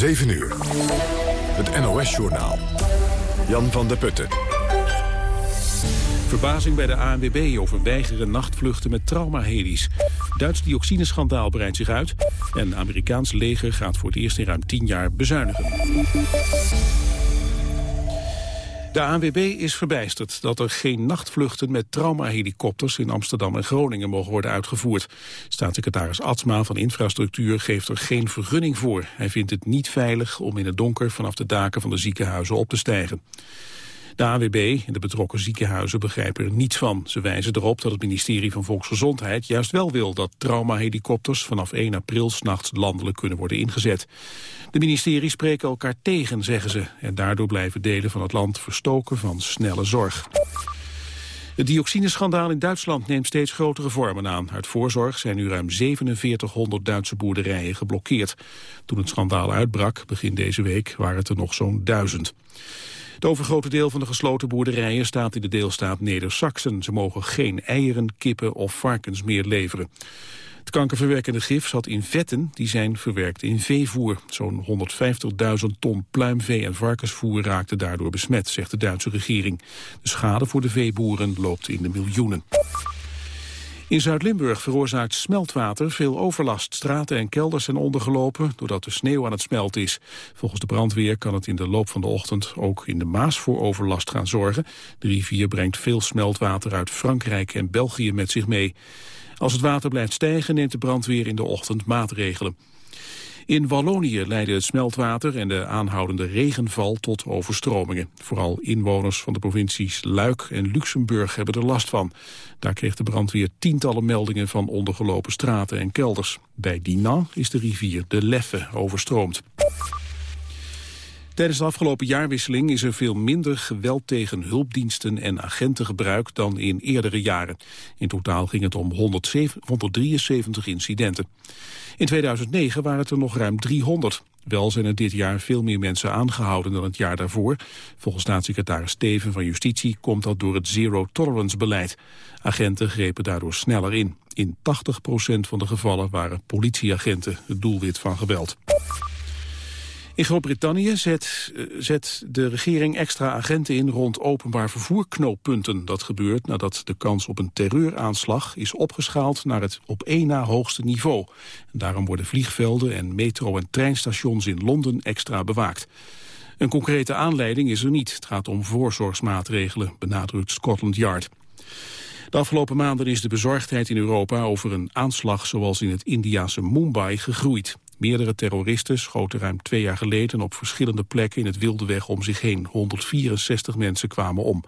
7 uur. Het NOS-journaal. Jan van der Putten. Verbazing bij de ANWB over weigeren nachtvluchten met traumaheli's. Duits dioxineschandaal breidt zich uit. En Amerikaans leger gaat voor het eerst in ruim 10 jaar bezuinigen. De ANWB is verbijsterd dat er geen nachtvluchten met traumahelikopters in Amsterdam en Groningen mogen worden uitgevoerd. Staatssecretaris Atsma van Infrastructuur geeft er geen vergunning voor. Hij vindt het niet veilig om in het donker vanaf de daken van de ziekenhuizen op te stijgen. De AWB en de betrokken ziekenhuizen begrijpen er niets van. Ze wijzen erop dat het ministerie van Volksgezondheid juist wel wil dat traumahelikopters vanaf 1 april s'nachts landelijk kunnen worden ingezet. De ministeries spreken elkaar tegen, zeggen ze, en daardoor blijven delen van het land verstoken van snelle zorg. Het dioxineschandaal in Duitsland neemt steeds grotere vormen aan. Uit voorzorg zijn nu ruim 4700 Duitse boerderijen geblokkeerd. Toen het schandaal uitbrak, begin deze week, waren het er nog zo'n duizend. Het overgrote deel van de gesloten boerderijen staat in de deelstaat Neder-Saxen. Ze mogen geen eieren, kippen of varkens meer leveren. Het kankerverwekkende gif zat in vetten die zijn verwerkt in veevoer. Zo'n 150.000 ton pluimvee en varkensvoer raakte daardoor besmet, zegt de Duitse regering. De schade voor de veeboeren loopt in de miljoenen. In Zuid-Limburg veroorzaakt smeltwater veel overlast. Straten en kelders zijn ondergelopen doordat de sneeuw aan het smelten is. Volgens de brandweer kan het in de loop van de ochtend ook in de Maas voor overlast gaan zorgen. De rivier brengt veel smeltwater uit Frankrijk en België met zich mee. Als het water blijft stijgen neemt de brandweer in de ochtend maatregelen. In Wallonië leidde het smeltwater en de aanhoudende regenval tot overstromingen. Vooral inwoners van de provincies Luik en Luxemburg hebben er last van. Daar kreeg de brandweer tientallen meldingen van ondergelopen straten en kelders. Bij Dinan is de rivier de Leffe overstroomd. Tijdens de afgelopen jaarwisseling is er veel minder geweld tegen hulpdiensten en agenten gebruikt dan in eerdere jaren. In totaal ging het om 173 incidenten. In 2009 waren het er nog ruim 300. Wel zijn er dit jaar veel meer mensen aangehouden dan het jaar daarvoor. Volgens staatssecretaris Steven van Justitie komt dat door het zero-tolerance-beleid. Agenten grepen daardoor sneller in. In 80% van de gevallen waren politieagenten het doelwit van geweld. In Groot-Brittannië zet, eh, zet de regering extra agenten in rond openbaar vervoerknooppunten. Dat gebeurt nadat de kans op een terreuraanslag is opgeschaald naar het op één na hoogste niveau. Daarom worden vliegvelden en metro- en treinstations in Londen extra bewaakt. Een concrete aanleiding is er niet. Het gaat om voorzorgsmaatregelen, benadrukt Scotland Yard. De afgelopen maanden is de bezorgdheid in Europa over een aanslag zoals in het Indiase Mumbai gegroeid. Meerdere terroristen schoten ruim twee jaar geleden op verschillende plekken in het Wilde Weg om zich heen. 164 mensen kwamen om.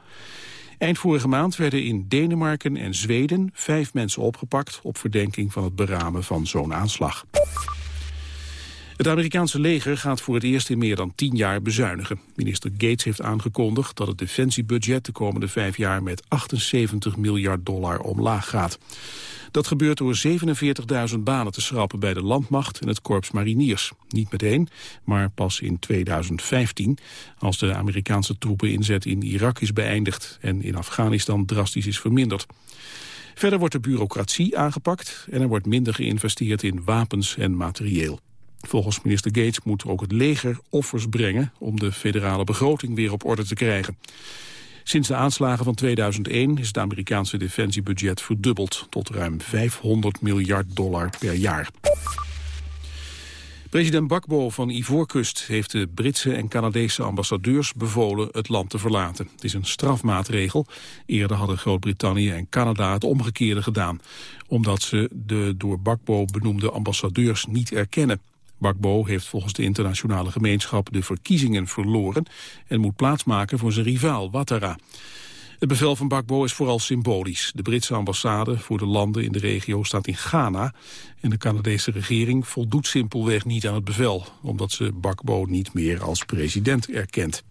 Eind vorige maand werden in Denemarken en Zweden vijf mensen opgepakt op verdenking van het beramen van zo'n aanslag. Het Amerikaanse leger gaat voor het eerst in meer dan tien jaar bezuinigen. Minister Gates heeft aangekondigd dat het defensiebudget de komende vijf jaar met 78 miljard dollar omlaag gaat. Dat gebeurt door 47.000 banen te schrappen bij de landmacht en het korps mariniers. Niet meteen, maar pas in 2015, als de Amerikaanse troepeninzet in Irak is beëindigd en in Afghanistan drastisch is verminderd. Verder wordt de bureaucratie aangepakt en er wordt minder geïnvesteerd in wapens en materieel. Volgens minister Gates moet ook het leger offers brengen om de federale begroting weer op orde te krijgen. Sinds de aanslagen van 2001 is het Amerikaanse defensiebudget verdubbeld tot ruim 500 miljard dollar per jaar. President Bakbo van Ivoorkust heeft de Britse en Canadese ambassadeurs bevolen het land te verlaten. Het is een strafmaatregel. Eerder hadden Groot-Brittannië en Canada het omgekeerde gedaan, omdat ze de door Bakbo benoemde ambassadeurs niet erkennen. Bakbo heeft volgens de internationale gemeenschap de verkiezingen verloren en moet plaatsmaken voor zijn rivaal Ouattara. Het bevel van Bakbo is vooral symbolisch. De Britse ambassade voor de landen in de regio staat in Ghana... en de Canadese regering voldoet simpelweg niet aan het bevel... omdat ze Bakbo niet meer als president erkent.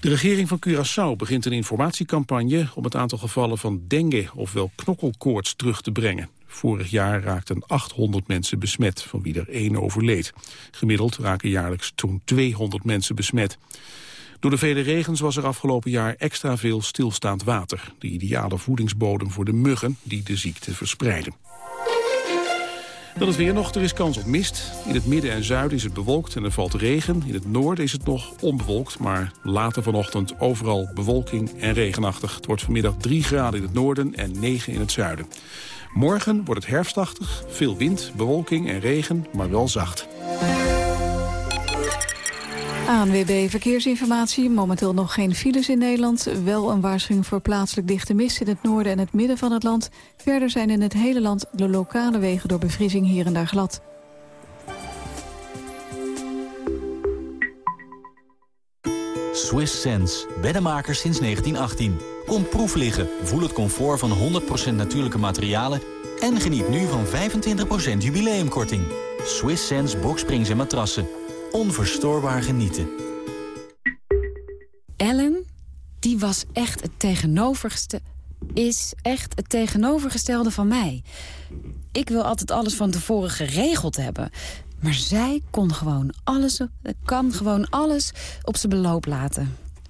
De regering van Curaçao begint een informatiecampagne... om het aantal gevallen van dengue, ofwel knokkelkoorts, terug te brengen. Vorig jaar raakten 800 mensen besmet, van wie er één overleed. Gemiddeld raken jaarlijks toen 200 mensen besmet. Door de vele regens was er afgelopen jaar extra veel stilstaand water. De ideale voedingsbodem voor de muggen die de ziekte verspreiden. Dan het weer nog, er is kans op mist. In het midden en zuiden is het bewolkt en er valt regen. In het noorden is het nog onbewolkt, maar later vanochtend overal bewolking en regenachtig. Het wordt vanmiddag 3 graden in het noorden en 9 in het zuiden. Morgen wordt het herfstachtig, veel wind, bewolking en regen, maar wel zacht. ANWB Verkeersinformatie. Momenteel nog geen files in Nederland. Wel een waarschuwing voor plaatselijk dichte mist in het noorden en het midden van het land. Verder zijn in het hele land de lokale wegen door bevriezing hier en daar glad. Swiss Sense, beddenmakers sinds 1918. Kom proef liggen, voel het comfort van 100% natuurlijke materialen... en geniet nu van 25% jubileumkorting. Swiss Sense boksprings en matrassen onverstoorbaar genieten. Ellen, die was echt het tegenovergestelde... is echt het tegenovergestelde van mij. Ik wil altijd alles van tevoren geregeld hebben. Maar zij kon gewoon alles, kan gewoon alles op zijn beloop laten.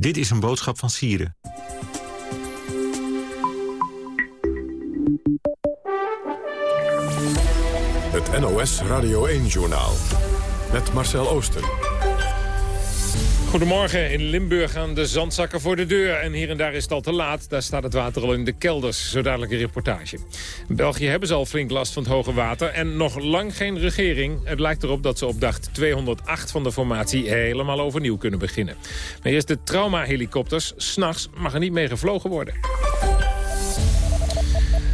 Dit is een boodschap van Sieren. Het NOS Radio 1-journaal. Met Marcel Oosten. Goedemorgen. In Limburg gaan de zandzakken voor de deur. En hier en daar is het al te laat. Daar staat het water al in de kelders. Zo dadelijk een reportage. In België hebben ze al flink last van het hoge water. En nog lang geen regering. Het lijkt erop dat ze op dag 208 van de formatie helemaal overnieuw kunnen beginnen. Maar eerst de trauma-helikopters. S'nachts mag er niet mee gevlogen worden.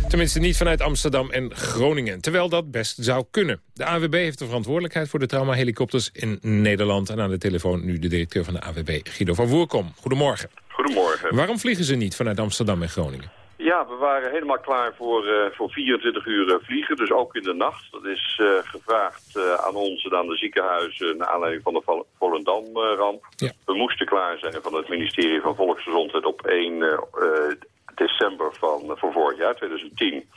Tenminste niet vanuit Amsterdam en Groningen. Terwijl dat best zou kunnen. De AWB heeft de verantwoordelijkheid voor de traumahelikopters in Nederland. En aan de telefoon nu de directeur van de AWB, Guido van Woerkom. Goedemorgen. Goedemorgen. Waarom vliegen ze niet vanuit Amsterdam en Groningen? Ja, we waren helemaal klaar voor, uh, voor 24 uur uh, vliegen, dus ook in de nacht. Dat is uh, gevraagd aan ons en aan de ziekenhuizen naar aanleiding van de Volendam-ramp. Ja. We moesten klaar zijn van het ministerie van Volksgezondheid op 1 van, voor vorig jaar, 2010.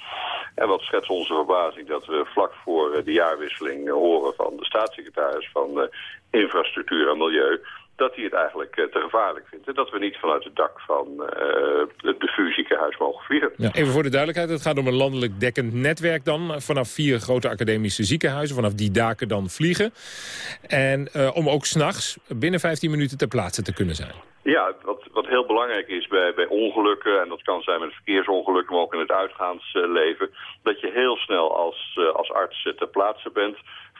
En wat schetst onze verbazing dat we vlak voor de jaarwisseling horen van de staatssecretaris van Infrastructuur en Milieu dat hij het eigenlijk te gevaarlijk vindt. En dat we niet vanuit het dak van uh, het VU-ziekenhuis mogen vliegen. Ja, even voor de duidelijkheid, het gaat om een landelijk dekkend netwerk dan... vanaf vier grote academische ziekenhuizen, vanaf die daken dan vliegen. En om ook s'nachts binnen 15 minuten ter plaatse te kunnen zijn. Ja, wat, wat heel belangrijk is bij, bij ongelukken, en dat kan zijn met verkeersongelukken, maar ook in het uitgaansleven, dat je heel snel als, als arts ter plaatse bent.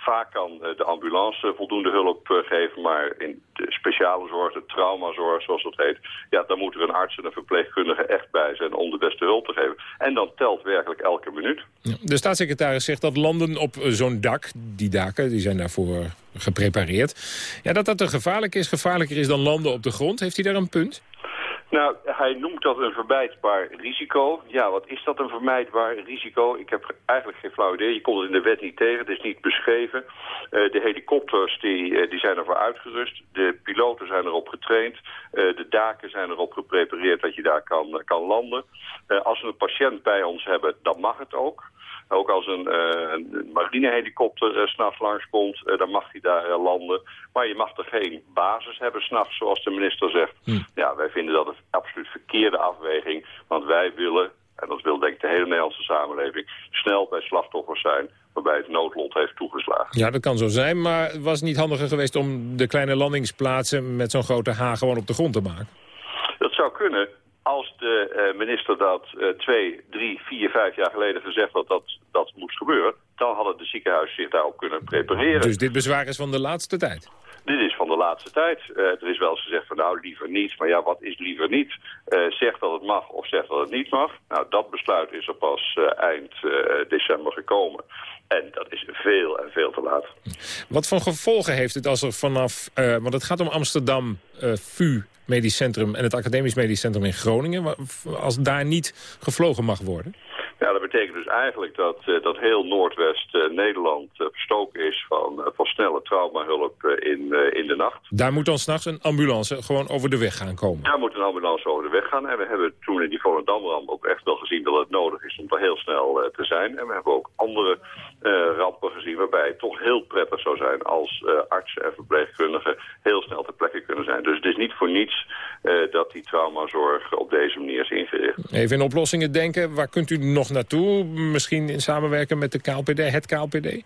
Vaak kan de ambulance voldoende hulp geven, maar in de speciale zorg, de traumazorg zoals dat heet, ja, dan moet er een arts en een verpleegkundige echt bij zijn om de beste hulp te geven. En dan telt werkelijk elke minuut. De staatssecretaris zegt dat landen op zo'n dak, die daken, die zijn daarvoor geprepareerd, ja, dat dat te gevaarlijk is, gevaarlijker is dan landen op de grond. Heeft hij daar een punt? Nou, hij noemt dat een vermijdbaar risico. Ja, wat is dat een vermijdbaar risico? Ik heb eigenlijk geen flauw idee. Je komt het in de wet niet tegen, het is niet beschreven. Uh, de helikopters die, uh, die zijn ervoor uitgerust. De piloten zijn erop getraind. Uh, de daken zijn erop geprepareerd dat je daar kan, kan landen. als we een patiënt bij ons hebben, dan mag het ook. Ook als een, uh, een marinehelikopter uh, s'nachts langskomt, uh, dan mag hij daar landen. Maar je mag er geen basis hebben s'nachts, zoals de minister zegt. Hm. Ja, wij vinden dat een absoluut verkeerde afweging. Want wij willen, en dat wil denk ik de hele Nederlandse samenleving... snel bij slachtoffers zijn waarbij het noodlot heeft toegeslagen. Ja, dat kan zo zijn, maar het was niet handiger geweest... om de kleine landingsplaatsen met zo'n grote H gewoon op de grond te maken? Dat zou kunnen als de uh, minister dat uh, twee, drie, vier, vijf jaar geleden gezegd had dat dat moest gebeuren, dan hadden de ziekenhuizen zich daarop kunnen prepareren. Dus dit bezwaar is van de laatste tijd? Dit is van de laatste tijd. Uh, er is wel eens gezegd van nou liever niet, maar ja wat is liever niet? zeg dat het mag of zeg dat het niet mag. Nou dat besluit is er pas eind december gekomen. En dat is veel en veel te laat. Wat voor gevolgen heeft het als er vanaf... Uh, want het gaat om Amsterdam, uh, VU Medisch Centrum... en het Academisch Medisch Centrum in Groningen... als daar niet gevlogen mag worden? Ja, dat betekent dus eigenlijk dat, uh, dat heel Noordwest-Nederland uh, verstoken is van, van snelle traumahulp in, in de nacht. Daar moet dan s'nachts een ambulance gewoon over de weg gaan komen? Daar moet een ambulance over de weg gaan. En we hebben toen in die Volendam-ramp ook echt wel gezien dat het nodig is om daar heel snel te zijn. En we hebben ook andere rampen gezien waarbij het toch heel prettig zou zijn als artsen en verpleegkundigen heel snel ter plekke kunnen zijn. Dus het is niet voor niets dat die traumazorg op deze manier is ingericht. Even in oplossingen denken, waar kunt u nog naartoe? Misschien in samenwerken met de KLPD, het KLPD?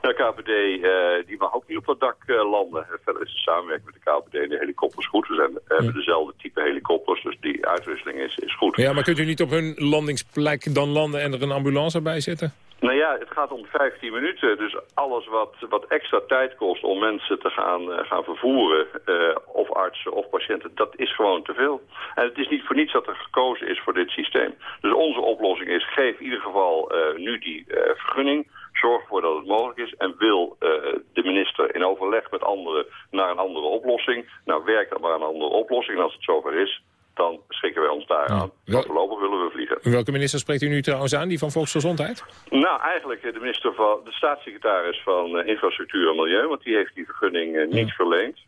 De KLPD uh, die mag ook niet op dat dak uh, landen. Verder is de samenwerking met de KLPD en de helikopters goed. We, zijn, ja. hebben dezelfde type helikopters, dus die uitwisseling is, is goed. Ja, maar kunt u niet op hun landingsplek dan landen en er een ambulance bij zetten? Nou ja, het gaat om 15 minuten. Dus alles wat, wat extra tijd kost om mensen te gaan, uh, gaan vervoeren, uh, of artsen of patiënten, dat is gewoon te veel. En het is niet voor niets dat er gekozen is voor dit systeem. Dus onze oplossing is, geef in ieder geval uh, nu die vergunning. Zorg ervoor dat het mogelijk is en wil de minister in overleg met anderen naar een andere oplossing. Nou, werk dan maar aan een andere oplossing. En als het zover is, dan schikken wij ons daar aan. Ja. Voorlopig willen we vliegen. Welke minister spreekt u nu trouwens aan, die van Volksgezondheid? Nou, eigenlijk de minister van de staatssecretaris van uh, Infrastructuur en Milieu, want die heeft die vergunning uh, niet ja. verleend.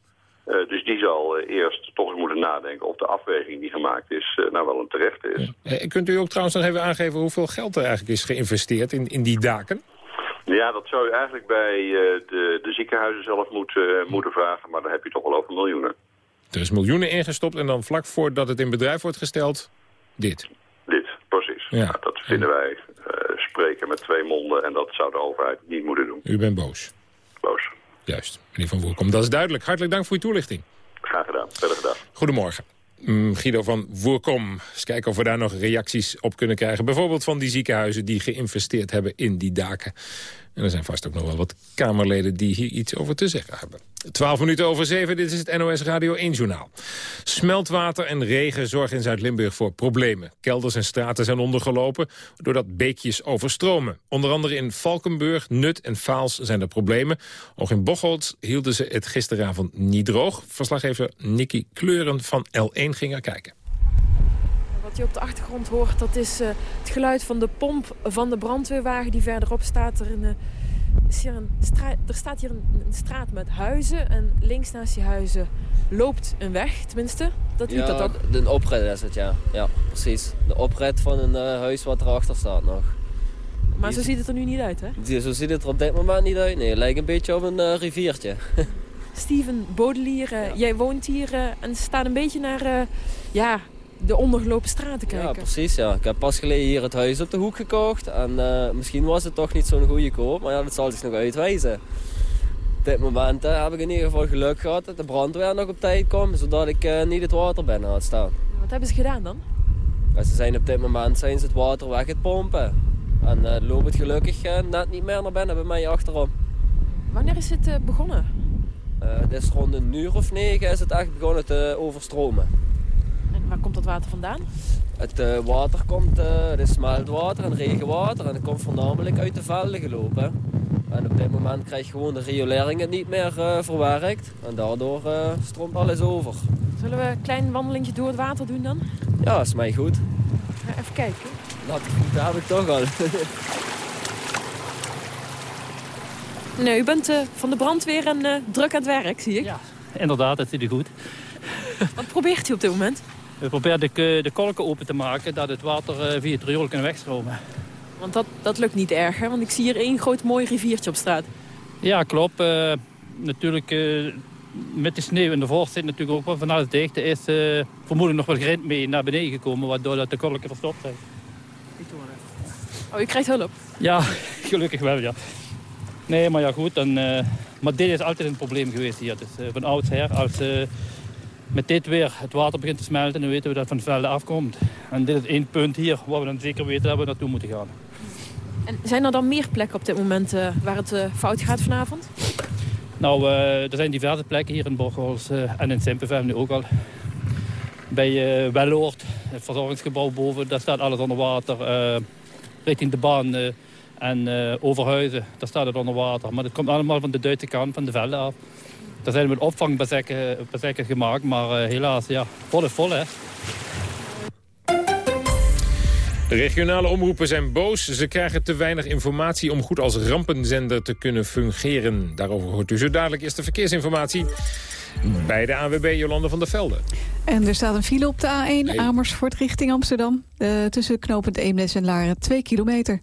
Uh, dus die zal eerst toch eens moeten nadenken of de afweging die gemaakt is nou wel een terechte is. Ja. kunt u ook trouwens nog even aangeven hoeveel geld er eigenlijk is geïnvesteerd in, in die daken? Ja, dat zou je eigenlijk bij de, de ziekenhuizen zelf moeten, moeten vragen, maar dan heb je toch wel over miljoenen. Er is miljoenen ingestopt en dan vlak voordat het in bedrijf wordt gesteld, dit. Dit, precies. Ja. Nou, dat vinden wij uh, spreken met twee monden en dat zou de overheid niet moeten doen. U bent boos? Boos. Juist, meneer Van Woerkom. Dat is duidelijk. Hartelijk dank voor uw toelichting. Graag gedaan. Verder gedaan. Goedemorgen. Guido van Woerkom. Eens kijken of we daar nog reacties op kunnen krijgen. Bijvoorbeeld van die ziekenhuizen die geïnvesteerd hebben in die daken. En er zijn vast ook nog wel wat Kamerleden die hier iets over te zeggen hebben. 12 minuten over 7, dit is het NOS Radio 1-journaal. Smeltwater en regen zorgen in Zuid-Limburg voor problemen. Kelders en straten zijn ondergelopen doordat beekjes overstromen. Onder andere in Valkenburg, Nut en Vaals zijn er problemen. Ook in Bocholt hielden ze het gisteravond niet droog. Verslaggever Nicky Kleuren van L1 ging er kijken. Wat je op de achtergrond hoort, dat is uh, het geluid van de pomp van de brandweerwagen die verderop staat. Er, in, uh, is hier een er staat hier een, een, straat met huizen en links naast die huizen loopt een weg, tenminste. Dat ja, dat ook? een oprit is het, ja. Ja, precies. De oprit van een uh, huis wat erachter staat nog. Maar zo ziet het er nu niet uit, hè? Zo ziet het er op dit moment niet uit. Nee, het lijkt een beetje op een riviertje. Steven Baudelaire, ja. jij woont hier en staat een beetje naar... ja, de ondergelopen straten kijken. Ja, precies. Ja. Ik heb pas geleden hier het huis op de hoek gekocht. En uh, misschien was het toch niet zo'n goede koop. Maar ja, dat zal zich nog uitwijzen. Op dit moment uh, heb ik in ieder geval geluk gehad dat de brandweer nog op tijd kwam. Zodat ik uh, niet het water binnen had staan. Wat hebben ze gedaan dan? Ja, ze zijn op dit moment zijn ze het water weg het pompen. En loopt het gelukkig net niet meer naar binnen bij mij achterom. Wanneer is het begonnen? het is rond een uur of negen is het echt begonnen te overstromen. Waar komt dat water vandaan? Het uh, water komt, uh, het is smeltwater en regenwater en het komt voornamelijk uit de velden gelopen. En op dit moment krijg je gewoon de riolering het niet meer uh, verwerkt en daardoor stroomt alles over. Zullen we een klein wandelingje door het water doen dan? Ja, is mij goed. Ja, even kijken. Nou, dat heb ik toch al. nee, u bent van de brandweer en druk aan het werk, zie ik. Ja, inderdaad, dat zit u goed. Wat probeert u op dit moment? We proberen de, de kolken open te maken, dat het water via het riool kan wegstromen. Want dat, dat lukt niet erg, hè? Want ik zie hier één groot mooi riviertje op straat. Ja, klopt. Uh, natuurlijk, uh, met de sneeuw en de vorst zit natuurlijk ook wel vanuit het dichte is uh, vermoedelijk nog wel grind mee naar beneden gekomen, waardoor dat de kolken verstopt zijn. Oh, je krijgt hulp? Ja, gelukkig wel, ja. Nee, maar ja, goed. Dan, maar dit is altijd een probleem geweest hier. Dus, van oudsher, als met dit weer het water begint te smelten, dan weten we dat het van de velden afkomt. En dit is één punt hier waar we dan zeker weten dat we naartoe moeten gaan. En zijn er dan meer plekken op dit moment uh, waar het uh, fout gaat vanavond? Nou, uh, er zijn diverse plekken hier in Borgels en in Simpenveld nu ook al. Bij Welloord, het verzorgingsgebouw boven, daar staat alles onder water. richting de baan en Overhuizen, daar staat het onder water. Maar dat komt allemaal van de Duitse kant, van de velden af. Er zijn met opvangbezekken gemaakt, maar uh, helaas, ja, vol is vol, hè. De regionale omroepen zijn boos. Ze krijgen te weinig informatie om goed als rampenzender te kunnen fungeren. Daarover hoort u zo dadelijk eerst de verkeersinformatie. Bij de ANWB Jolande van der Velde. En er staat een file op de A1 Amersfoort richting Amsterdam. Uh, tussen knopend Eemnes en Laren 2 kilometer.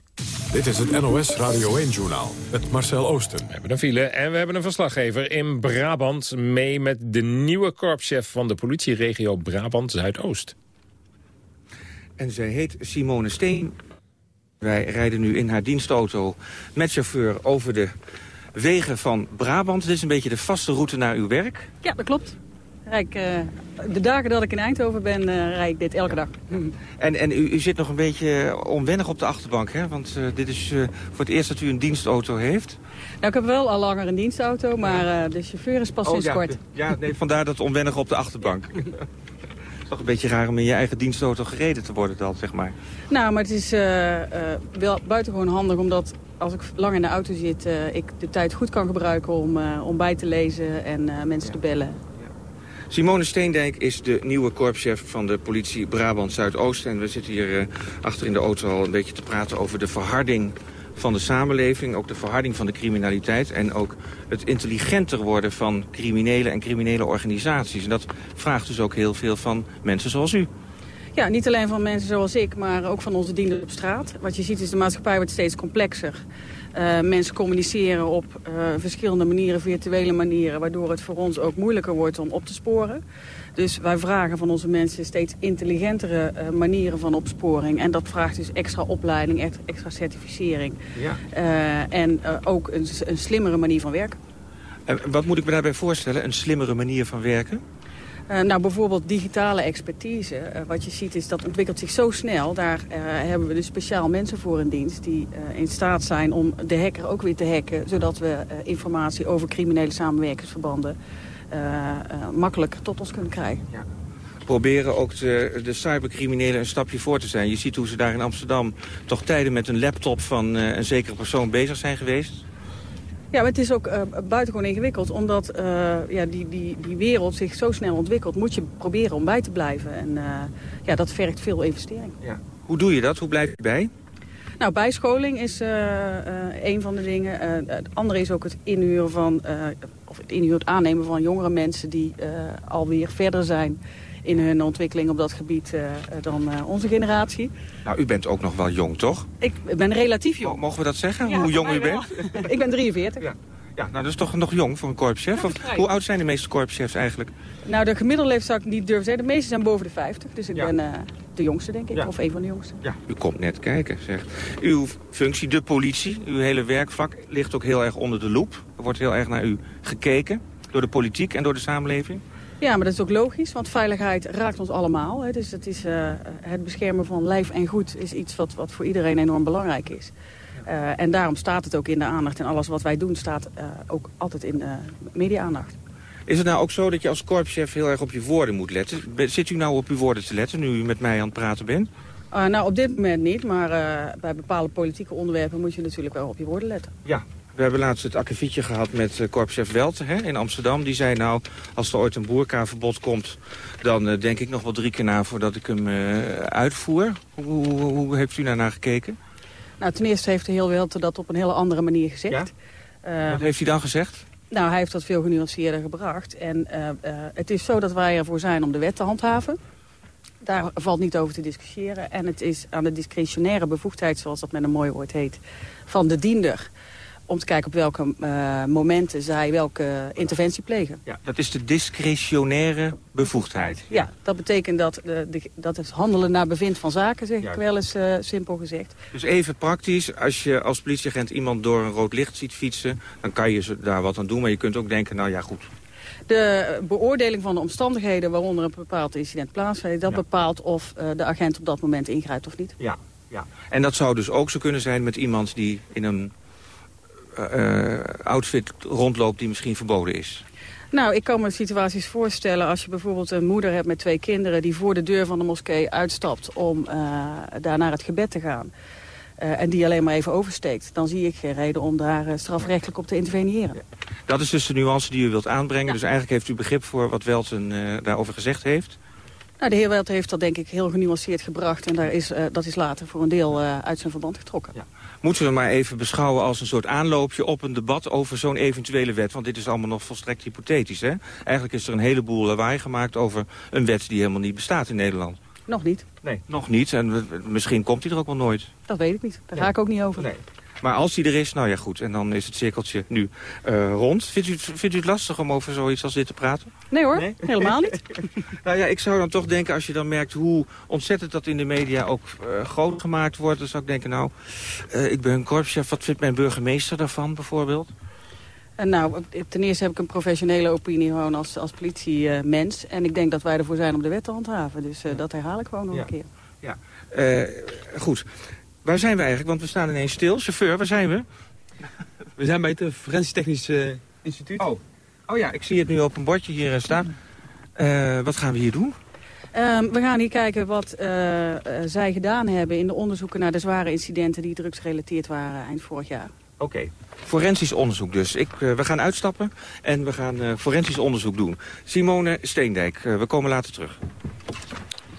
Dit is het NOS Radio 1-journaal met Marcel Oosten. We hebben een file en we hebben een verslaggever in Brabant... mee met de nieuwe korpschef van de politieregio Brabant-Zuidoost. En zij heet Simone Steen. Wij rijden nu in haar dienstauto met chauffeur over de wegen van Brabant. Dit is een beetje de vaste route naar uw werk. Ja, dat klopt. Rijk, uh, de dagen dat ik in Eindhoven ben, uh, rijd ik dit elke dag. En, en u, u, zit nog een beetje onwennig op de achterbank, hè? Want uh, dit is voor het eerst dat u een dienstauto heeft. Nou, ik heb wel al langer een dienstauto, maar de chauffeur is pas oh, sinds ja, kort. Ja, nee, vandaar dat onwennig op de achterbank. is toch een beetje raar om in je eigen dienstauto gereden te worden dan, zeg maar. Nou, maar het is uh, uh, wel buitengewoon handig omdat als ik lang in de auto zit... Uh, ik de tijd goed kan gebruiken om, om bij te lezen en mensen ja. te bellen. Simone Steendijk is de nieuwe korpschef van de politie Brabant Zuidoost. En we zitten hier achter in de auto al een beetje te praten over de verharding van de samenleving. Ook de verharding van de criminaliteit. En ook het intelligenter worden van criminelen en criminele organisaties. En dat vraagt dus ook heel veel van mensen zoals u. Ja, niet alleen van mensen zoals ik, maar ook van onze dienders op straat. Wat je ziet is de maatschappij wordt steeds complexer. Uh, mensen communiceren op uh, verschillende manieren, virtuele manieren... waardoor het voor ons ook moeilijker wordt om op te sporen. Dus wij vragen van onze mensen steeds intelligentere uh, manieren van opsporing. En dat vraagt dus extra opleiding, extra certificering. Ja. en ook een, een, slimmere manier van werken. En wat moet ik me daarbij voorstellen, een slimmere manier van werken? Uh, nou, bijvoorbeeld digitale expertise. Uh, wat je ziet is dat ontwikkelt zich zo snel. Daar uh, hebben we dus speciaal mensen voor in dienst... die in staat zijn om de hacker ook weer te hacken... zodat we informatie over criminele samenwerkingsverbanden... makkelijk tot ons kunnen krijgen. Ja. Proberen ook de, de cybercriminelen een stapje voor te zijn. Je ziet hoe ze daar in Amsterdam toch tijden met een laptop van een zekere persoon bezig zijn geweest. Ja, maar het is ook uh, buitengewoon ingewikkeld. Omdat uh, ja, die, die, die wereld zich zo snel ontwikkelt, moet je proberen om bij te blijven. En uh, ja, dat vergt veel investering. Ja. Hoe doe je dat? Hoe blijf je bij? Nou, bijscholing is een van de dingen. het andere is ook het inhuren van, of het inhuren, het aannemen van jongere mensen die alweer verder zijn in hun ontwikkeling op dat gebied uh, dan uh, onze generatie. Nou, u bent ook nog wel jong, toch? Ik ben relatief jong. Mogen we dat zeggen, ja, hoe jong u bent? ik ben 43. Ja. Ja, nou dat is toch nog jong voor een korpschef? Of, hoe oud zijn de meeste korpschefs eigenlijk? Nou, de gemiddelde leeftijd zou ik niet durven zeggen. De meeste zijn boven de 50. Dus ik ja. ben uh, de jongste, denk ik. Ja. Of een van de jongsten. Ja, u komt net kijken, zeg. Uw functie, de politie, uw hele werkvak, ligt ook heel erg onder de loep. Er wordt heel erg naar u gekeken door de politiek en door de samenleving. Ja, maar dat is ook logisch, want veiligheid raakt ons allemaal. Hè. Dus het, is, uh, het beschermen van lijf en goed is iets wat, wat voor iedereen enorm belangrijk is. Uh, en daarom staat het ook in de aandacht. En alles wat wij doen staat uh, ook altijd in de media-aandacht. Is het nou ook zo dat je als korpschef heel erg op je woorden moet letten? Zit u nou op uw woorden te letten nu u met mij aan het praten bent? nou, op dit moment niet, maar bij bepaalde politieke onderwerpen moet je natuurlijk wel op je woorden letten. Ja, we hebben laatst het akkefietje gehad met uh, korpschef Welte hè, in Amsterdam. Die zei nou, als er ooit een boerkaverbod komt... dan uh, denk ik nog wel drie keer na voordat ik hem uh, uitvoer. Hoe, hoe, hoe, heeft u daarnaar gekeken? Nou, ten eerste heeft de heer Welte dat op een hele andere manier gezegd. Ja? Wat heeft hij dan gezegd? Nou, hij heeft dat veel genuanceerder gebracht. En het is zo dat wij ervoor zijn om de wet te handhaven. Daar valt niet over te discussiëren. En het is aan de discretionaire bevoegdheid, zoals dat met een mooi woord heet... van de diender om te kijken op welke uh, momenten zij welke interventie plegen. Ja, dat is de discretionaire bevoegdheid. Ja, dat betekent dat, de, de, dat het handelen naar bevind van zaken, zeg ja. ik wel eens uh, simpel gezegd. Dus even praktisch, als je als politieagent iemand door een rood licht ziet fietsen... dan kan je daar wat aan doen, maar je kunt ook denken, nou ja goed... De beoordeling van de omstandigheden waaronder een bepaald incident plaatsvindt... dat ja. bepaalt of de agent op dat moment ingrijpt of niet. Ja, ja. En dat zou dus ook zo kunnen zijn met iemand die in een outfit rondloopt die misschien verboden is? Nou, ik kan me situaties voorstellen als je bijvoorbeeld een moeder hebt met twee kinderen... die voor de deur van de moskee uitstapt om uh, daar naar het gebed te gaan. Uh, en die alleen maar even oversteekt. Dan zie ik geen reden om daar uh, strafrechtelijk op te interveneren. Dat is dus de nuance die u wilt aanbrengen. Ja. Dus eigenlijk heeft u begrip voor wat Welten daarover gezegd heeft? Nou, de heer Welt heeft dat denk ik heel genuanceerd gebracht. En daar is, uh, dat is later voor een deel uh, uit zijn verband getrokken. Ja. Moeten we maar even beschouwen als een soort aanloopje op een debat over zo'n eventuele wet? Want dit is allemaal nog volstrekt hypothetisch, hè? Eigenlijk is er een heleboel lawaai gemaakt over een wet die helemaal niet bestaat in Nederland. Nog niet. Nee, nog niet. En misschien komt hij er ook wel nooit. Dat weet ik niet. Daar ga ik ook niet over. Nee. Maar als die er is, nou ja goed. En dan is het cirkeltje nu uh, rond. Vindt u, vindt u het lastig om over zoiets als dit te praten? Nee hoor, nee? helemaal niet. nou ja, ik zou dan toch denken, als je dan merkt hoe ontzettend dat in de media ook uh, groot gemaakt wordt. Dan zou ik denken, nou, uh, ik ben een korpschef. Wat vindt mijn burgemeester daarvan bijvoorbeeld? En nou, ten eerste heb ik een professionele opinie gewoon als, als politiemens. en ik denk dat wij ervoor zijn om de wet te handhaven. Dus dat herhaal ik gewoon nog ja. een keer. Ja, goed. Waar zijn we eigenlijk? Want we staan ineens stil. Chauffeur, waar zijn we? We zijn bij het Forensisch Technisch uh, Instituut. Oh. oh ja, ik zie het nu op een bordje hier staan. Uh, wat gaan we hier doen? Um, we gaan hier kijken wat uh, zij gedaan hebben in de onderzoeken naar de zware incidenten die drugsgerelateerd waren eind vorig jaar. Oké, okay. forensisch onderzoek dus. Ik, we gaan uitstappen en we gaan forensisch onderzoek doen. Simone Steendijk, we komen later terug.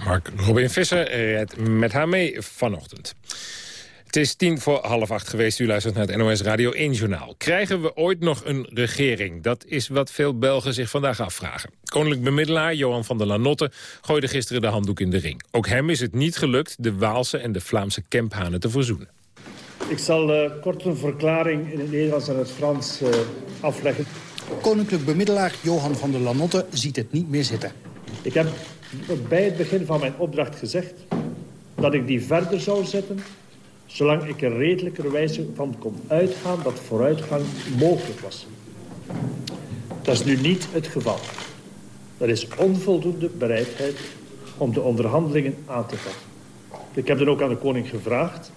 Mark Robin Visser rijdt met haar mee vanochtend. Het is tien voor half acht geweest. U luistert naar het NOS Radio 1 Journaal. Krijgen we ooit nog een regering? Dat is wat veel Belgen zich vandaag afvragen. Koninklijk bemiddelaar Johan van der Lanotte gooide gisteren de handdoek in de ring. Ook hem is het niet gelukt de Waalse en de Vlaamse kemphanen te verzoenen. Ik zal uh, kort een verklaring in het Nederlands en het Frans uh, afleggen. Koninklijk bemiddelaar Johan van der Lanotte ziet het niet meer zitten. Ik heb bij het begin van mijn opdracht gezegd... dat ik die verder zou zetten... zolang ik er redelijkerwijze van kon uitgaan dat vooruitgang mogelijk was. Dat is nu niet het geval. Er is onvoldoende bereidheid om de onderhandelingen aan te vatten. Ik heb dan ook aan de koning gevraagd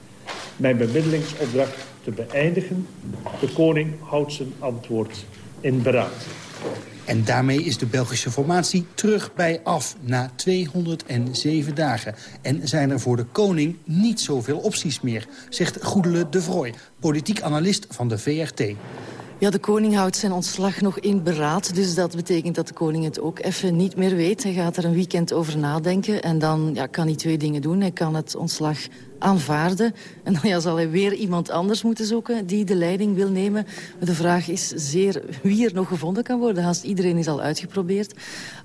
mijn bemiddelingsopdracht te beëindigen. De koning houdt zijn antwoord in beraad. En daarmee is de Belgische formatie terug bij af na 207 dagen. En zijn er voor de koning niet zoveel opties meer, zegt Goedele de Vrooy, politiek analist van de VRT. Ja, de koning houdt zijn ontslag nog in beraad. Dus dat betekent dat de koning het ook even niet meer weet. Hij gaat er een weekend over nadenken. En dan ja, kan hij twee dingen doen. Hij kan het ontslag aanvaarden. En dan ja, zal hij weer iemand anders moeten zoeken die de leiding wil nemen. De vraag is zeer wie er nog gevonden kan worden. Haast iedereen is al uitgeprobeerd.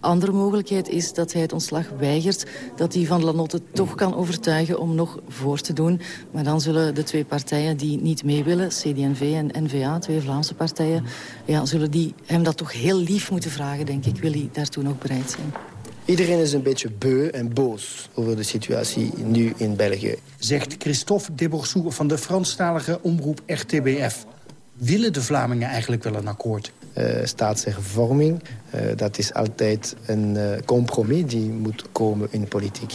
Andere mogelijkheid is dat hij het ontslag weigert. Dat hij van Lanotte toch kan overtuigen om nog voor te doen. Maar dan zullen de twee partijen die niet mee willen, CD&V en N-VA, twee Vlaamse partijen, ja, zullen die hem dat toch heel lief moeten vragen, denk ik. Wil hij daartoe nog bereid zijn? Iedereen is een beetje beu en boos over de situatie nu in België. Zegt Christophe Deborsou van de Franstalige omroep RTBF. Willen de Vlamingen eigenlijk wel een akkoord? Uh, staatshervorming, uh, dat is altijd een uh, compromis die moet komen in politiek.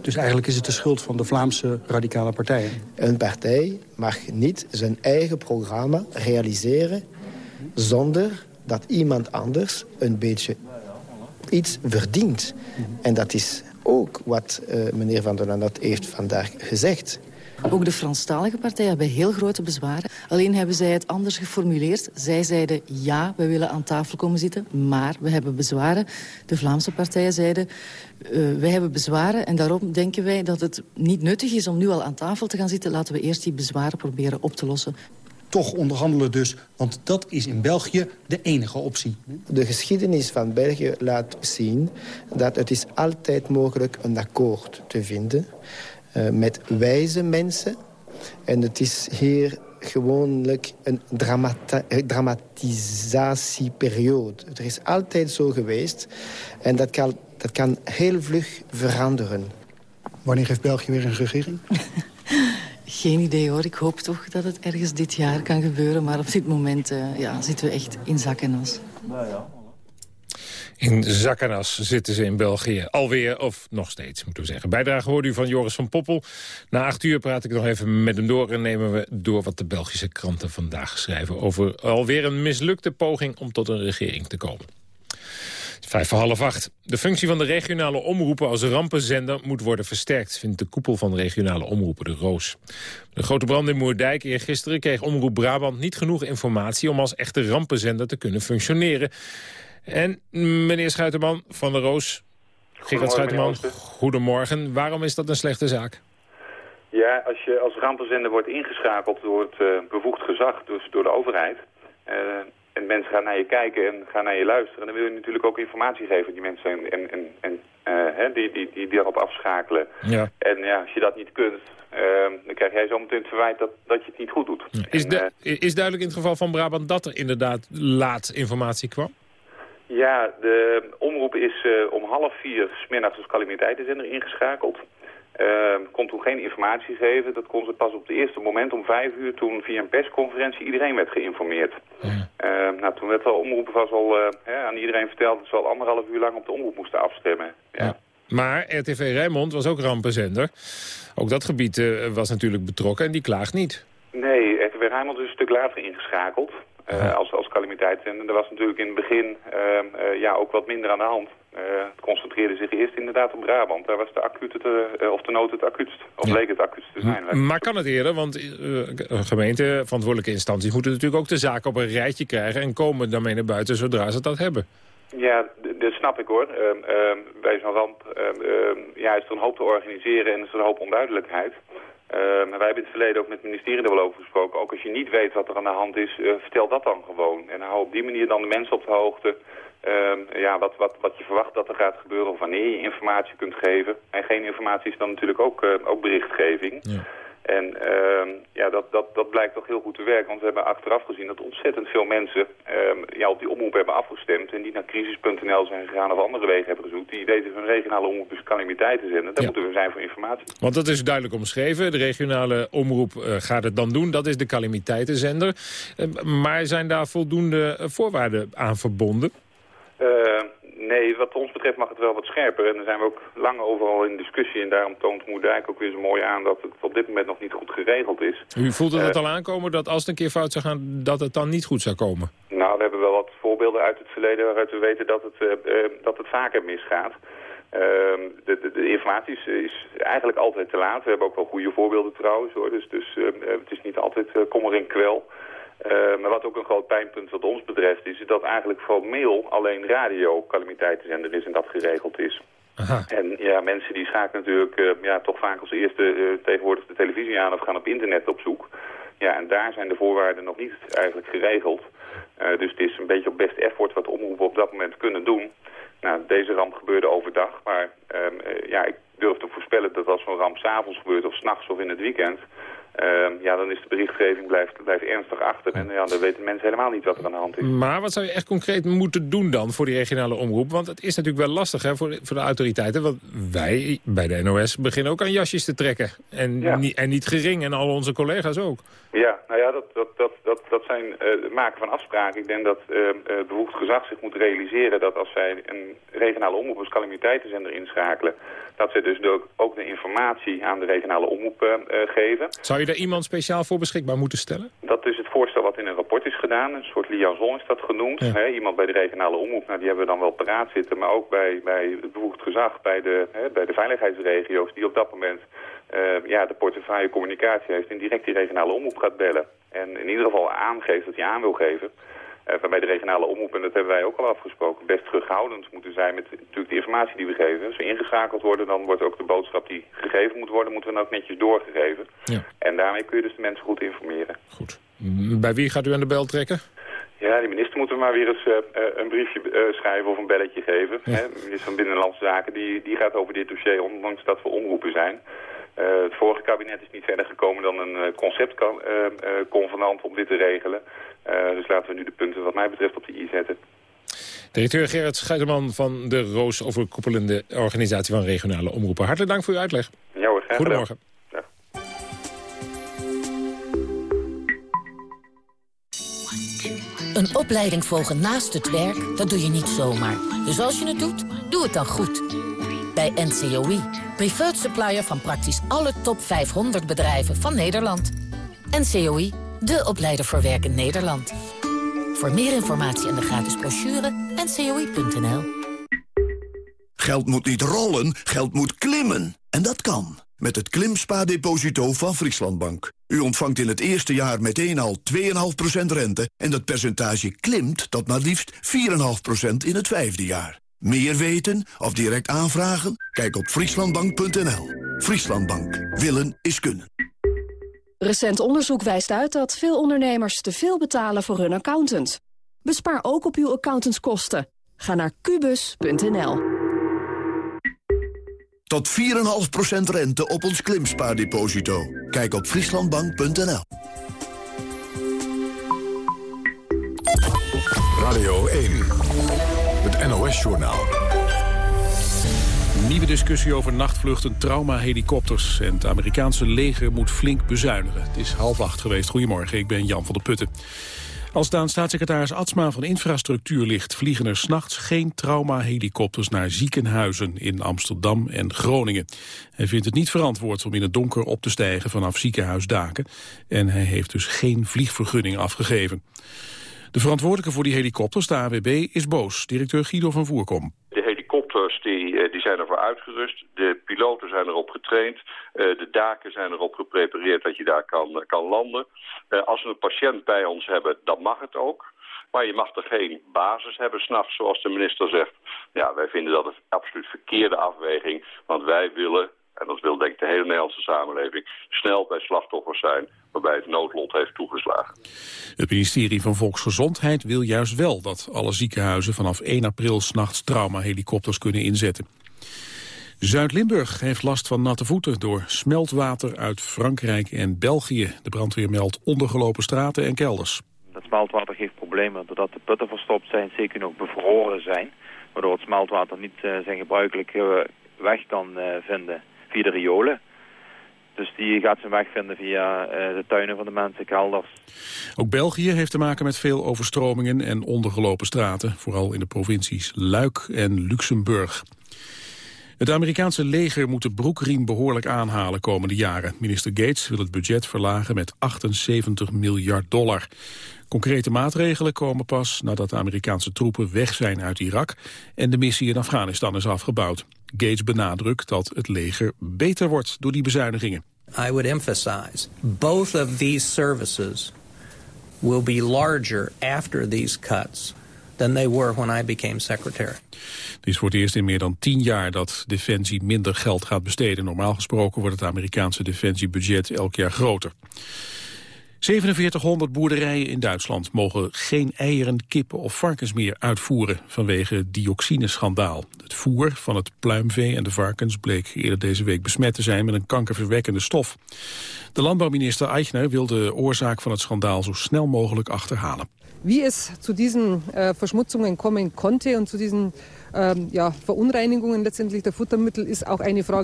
Dus eigenlijk is het de schuld van de Vlaamse radicale partijen? Een partij mag niet zijn eigen programma realiseren... zonder dat iemand anders een beetje iets verdient. En dat is ook wat uh, meneer Van der Lanat heeft vandaag gezegd. Ook de Franstalige partijen hebben heel grote bezwaren. Alleen hebben zij het anders geformuleerd. Zij zeiden ja, we willen aan tafel komen zitten, maar we hebben bezwaren. De Vlaamse partijen zeiden uh, wij hebben bezwaren en daarom denken wij dat het niet nuttig is om nu al aan tafel te gaan zitten. Laten we eerst die bezwaren proberen op te lossen toch onderhandelen dus. Want dat is in België de enige optie. De geschiedenis van België laat zien dat het is altijd mogelijk een akkoord te vinden uh, met wijze mensen. En het is hier gewoonlijk een dramata dramatisatieperiode. Er is altijd zo geweest. En dat kan, dat kan heel vlug veranderen. Wanneer heeft België weer een regering? Geen idee hoor. Ik hoop toch dat het ergens dit jaar kan gebeuren. Maar op dit moment uh, ja, zitten we echt in zak en as. Nou ja. In zakkenas zitten ze in België. Alweer, of nog steeds, moeten we zeggen. Bijdrage hoorde u van Joris van Poppel. Na acht uur praat ik nog even met hem door... en nemen we door wat de Belgische kranten vandaag schrijven... over alweer een mislukte poging om tot een regering te komen. Vijf voor half acht. De functie van de regionale omroepen als rampenzender moet worden versterkt, vindt de koepel van regionale omroepen, de Roos. De grote brand in Moerdijk eergisteren kreeg Omroep Brabant niet genoeg informatie om als echte rampenzender te kunnen functioneren. En meneer Schuiterman van de Roos, Gerard Schuiterman, goedemorgen. Waarom is dat een slechte zaak? Ja, als je als rampenzender wordt ingeschakeld door het uh, bevoegd gezag, dus door de overheid... Uh, en mensen gaan naar je kijken en gaan naar je luisteren... dan wil je natuurlijk ook informatie geven die mensen en, en, en, uh, die, die, die, die daarop afschakelen. Ja. En ja, als je dat niet kunt, dan krijg jij zometeen het verwijt dat, dat je het niet goed doet. Is, de, is duidelijk in het geval van Brabant dat er inderdaad laat informatie kwam? Ja, de omroep is om half vier smiddags als calamiteitenzender ingeschakeld. Uh, kon toen geen informatie geven. Dat kon ze pas op het eerste moment om vijf uur toen via een persconferentie iedereen werd geïnformeerd. Ja. Uh, nou, toen werd de omroep was al uh, hè, aan iedereen verteld dat ze al anderhalf uur lang op de omroep moesten afstemmen. Ja. ja. Maar RTV Rijnmond was ook rampenzender. Ook dat gebied was natuurlijk betrokken en die klaagt niet. Nee, RTV Rijnmond is een stuk later ingeschakeld. Uh, als, als calamiteit. En er was natuurlijk in het begin uh, uh, ja, ook wat minder aan de hand. het concentreerde zich eerst inderdaad op Brabant. Daar was de, acute te, of de nood het acuutst. Of ja. leek het acuutst te zijn. Maar kan het eerder? Want gemeente, verantwoordelijke instanties moeten natuurlijk ook de zaak op een rijtje krijgen... en komen daarmee naar buiten zodra ze dat hebben. Ja, dat snap ik hoor. bij zo'n ramp ja, is er een hoop te organiseren en is er een hoop onduidelijkheid. Maar wij hebben in het verleden ook met het ministerie er wel over gesproken. Ook als je niet weet wat er aan de hand is, uh, vertel dat dan gewoon. En hou op die manier dan de mensen op de hoogte. Uh, ja, wat, wat, wat je verwacht dat er gaat gebeuren of wanneer je informatie kunt geven. En geen informatie is dan natuurlijk ook, eh, ook berichtgeving. Ja. En uh, ja, dat, dat, dat blijkt toch heel goed te werken. Want we hebben achteraf gezien dat ontzettend veel mensen uh, ja, op die omroep hebben afgestemd. En die naar crisis.nl zijn gegaan of andere wegen hebben gezocht. Die weten hun regionale omroep dus calamiteiten zenden. Daar ja. moeten we zijn voor informatie. Want dat is duidelijk omschreven. De regionale omroep uh, gaat het dan doen. Dat is de calamiteitenzender. Uh, maar zijn daar voldoende voorwaarden aan verbonden? Nee, wat ons betreft mag het wel wat scherper. En daar zijn we ook lang overal in discussie. En daarom toont Moerdijk ook weer zo mooi aan dat het op dit moment nog niet goed geregeld is. U voelde het uh, al aankomen dat als het een keer fout zou gaan, dat het dan niet goed zou komen? Nou, we hebben wel wat voorbeelden uit het verleden waaruit we weten dat het, uh, uh, dat het vaker misgaat. Ehm, de, de, de, informatie is, is, eigenlijk altijd te laat. We hebben ook wel goede voorbeelden trouwens. Hoor. Dus, dus het is niet altijd kommer en kwel. Uh, maar wat ook een groot pijnpunt wat ons betreft is dat eigenlijk voor mail alleen radio calamiteitenzender is en dat geregeld is. Aha. En ja, mensen die schakelen natuurlijk uh, ja, toch vaak als eerste uh, tegenwoordig de televisie aan of gaan op internet op zoek. Ja, en daar zijn de voorwaarden nog niet eigenlijk geregeld. dus het is een beetje op best effort wat omroepen op dat moment kunnen doen. Nou, deze ramp gebeurde overdag, maar ja, ik durf te voorspellen dat als zo'n ramp s'avonds gebeurt of s'nachts of in het weekend... Uh, ja, dan is de berichtgeving blijft, blijft ernstig achter. En ja, dan weten mensen helemaal niet wat er aan de hand is. Maar wat zou je echt concreet moeten doen dan voor die regionale omroep? Want het is natuurlijk wel lastig hè, voor, de, voor de autoriteiten. Want wij bij de NOS beginnen ook aan jasjes te trekken. En, ja. niet, en niet gering. En al onze collega's ook. Ja, nou ja, dat, dat, dat, dat, dat zijn uh, maken van afspraken. Ik denk dat uh, het bevoegd gezag zich moet realiseren dat als zij een regionale omroep als calamiteitenzender inschakelen, dat ze dus ook, de informatie aan de regionale omroep uh, geven. Zou je daar iemand speciaal voor beschikbaar moeten stellen? Dat is het voorstel wat in een rapport is gedaan. Een soort liaison is dat genoemd. Ja. Iemand bij de regionale omroep, nou, die hebben we dan wel paraat zitten. Maar ook bij, bij het bevoegd gezag, bij de, hè, bij de veiligheidsregio's... die op dat moment uh, ja, de portefeuille communicatie heeft... en direct die regionale omroep gaat bellen. En in ieder geval aangeeft dat hij aan wil geven... Waarbij de regionale omroep, en dat hebben wij ook al afgesproken, best terughoudend moeten zijn met natuurlijk de informatie die we geven. Als we ingeschakeld worden, dan wordt ook de boodschap die gegeven moet worden, moeten we dan ook netjes doorgegeven. Ja. En daarmee kun je dus de mensen goed informeren. Goed. Bij wie gaat u aan de bel trekken? Ja, de minister moet er maar weer eens uh, een briefje uh, schrijven of een belletje geven. Ja. Hè? De minister van Binnenlandse Zaken die, die gaat over dit dossier, ondanks dat we omroepen zijn. Uh, het vorige kabinet is niet verder gekomen dan een conceptconvenant om dit te regelen. Uh, dus laten we nu de punten wat mij betreft op de i zetten. Directeur Gerrit Schuiterman van de Roos overkoepelende organisatie van regionale omroepen. Hartelijk dank voor uw uitleg. Ja hoor, graag Goedemorgen. Dag. Een opleiding volgen naast het werk, dat doe je niet zomaar. Dus als je het doet, doe het dan goed. Bij NCOI, preferred supplier van praktisch alle top 500 bedrijven van Nederland. NCOI, de opleider voor werk in Nederland. Voor meer informatie en de gratis brochure, ncoi.nl. Geld moet niet rollen, geld moet klimmen. En dat kan. Met het Klimspa-deposito van Frieslandbank. U ontvangt in het eerste jaar meteen al 2,5% rente... en dat percentage klimt tot maar liefst 4,5% in het vijfde jaar. Meer weten of direct aanvragen? Kijk op frieslandbank.nl. Frieslandbank. Willen is kunnen. Recent onderzoek wijst uit dat veel ondernemers te veel betalen voor hun accountant. Bespaar ook op uw accountantskosten. Ga naar kubus.nl. Tot 4,5% rente op ons klimspaardeposito. Kijk op frieslandbank.nl. Radio 1. Het NOS-journaal. Nieuwe discussie over nachtvluchten trauma-helikopters. En het Amerikaanse leger moet flink bezuinigen. Het is half acht geweest. Goedemorgen, ik ben Jan van der Putten. Als het aan staatssecretaris Atsma van Infrastructuur ligt... vliegen er s'nachts geen trauma-helikopters naar ziekenhuizen in Amsterdam en Groningen. Hij vindt het niet verantwoord om in het donker op te stijgen vanaf ziekenhuisdaken. En hij heeft dus geen vliegvergunning afgegeven. De verantwoordelijke voor die helikopters, de AWB, is boos. Directeur Guido van Voerkom. Die, eh, die zijn ervoor uitgerust. De piloten zijn erop getraind. Eh, de daken zijn erop geprepareerd dat je daar kan, eh, kan landen. Als we een patiënt bij ons hebben, dan mag het ook. Maar je mag er geen basis hebben s'nachts, zoals de minister zegt. Ja, wij vinden dat een absoluut verkeerde afweging. Want wij willen en dat wil denk ik de hele Nederlandse samenleving, snel bij slachtoffers zijn waarbij het noodlot heeft toegeslagen. Het ministerie van Volksgezondheid wil juist wel dat alle ziekenhuizen vanaf 1 april s'nachts traumahelikopters kunnen inzetten. Zuid-Limburg heeft last van natte voeten door smeltwater uit Frankrijk en België. De brandweer meldt ondergelopen straten en kelders. Dat smeltwater geeft problemen doordat de putten verstopt zijn, zeker nog bevroren zijn. Waardoor het smeltwater niet uh, zijn gebruikelijke weg kan uh, vinden via de riolen. Dus die gaat zijn weg vinden via uh, de tuinen van de mensen, kelders. Ook België heeft te maken met veel overstromingen en ondergelopen straten. Vooral in de provincies Luik en Luxemburg. Het Amerikaanse leger moet de broekriem behoorlijk aanhalen komende jaren. Minister Gates wil het budget verlagen met 78 miljard dollar. Concrete maatregelen komen pas nadat de Amerikaanse troepen weg zijn uit Irak... en de missie in Afghanistan is afgebouwd. Gates benadrukt dat het leger beter wordt door die bezuinigingen. I would emphasize both of these services will be larger after these cuts than they were when I became secretary. Het is voor het eerst in meer dan tien jaar dat Defensie minder geld gaat besteden. Normaal gesproken wordt het Amerikaanse defensiebudget elk jaar groter. 4700 boerderijen in Duitsland mogen geen eieren, kippen of varkens meer uitvoeren vanwege dioxineschandaal. Het voer van het pluimvee en de varkens bleek eerder deze week besmet te zijn met een kankerverwekkende stof. De landbouwminister Eichner wil de oorzaak van het schandaal zo snel mogelijk achterhalen. Wie es zu diesen äh, Verschmutzungen kommen konnte und zu diesen ähm, ja, Verunreinigungen letztendlich der Futtermittel ist auch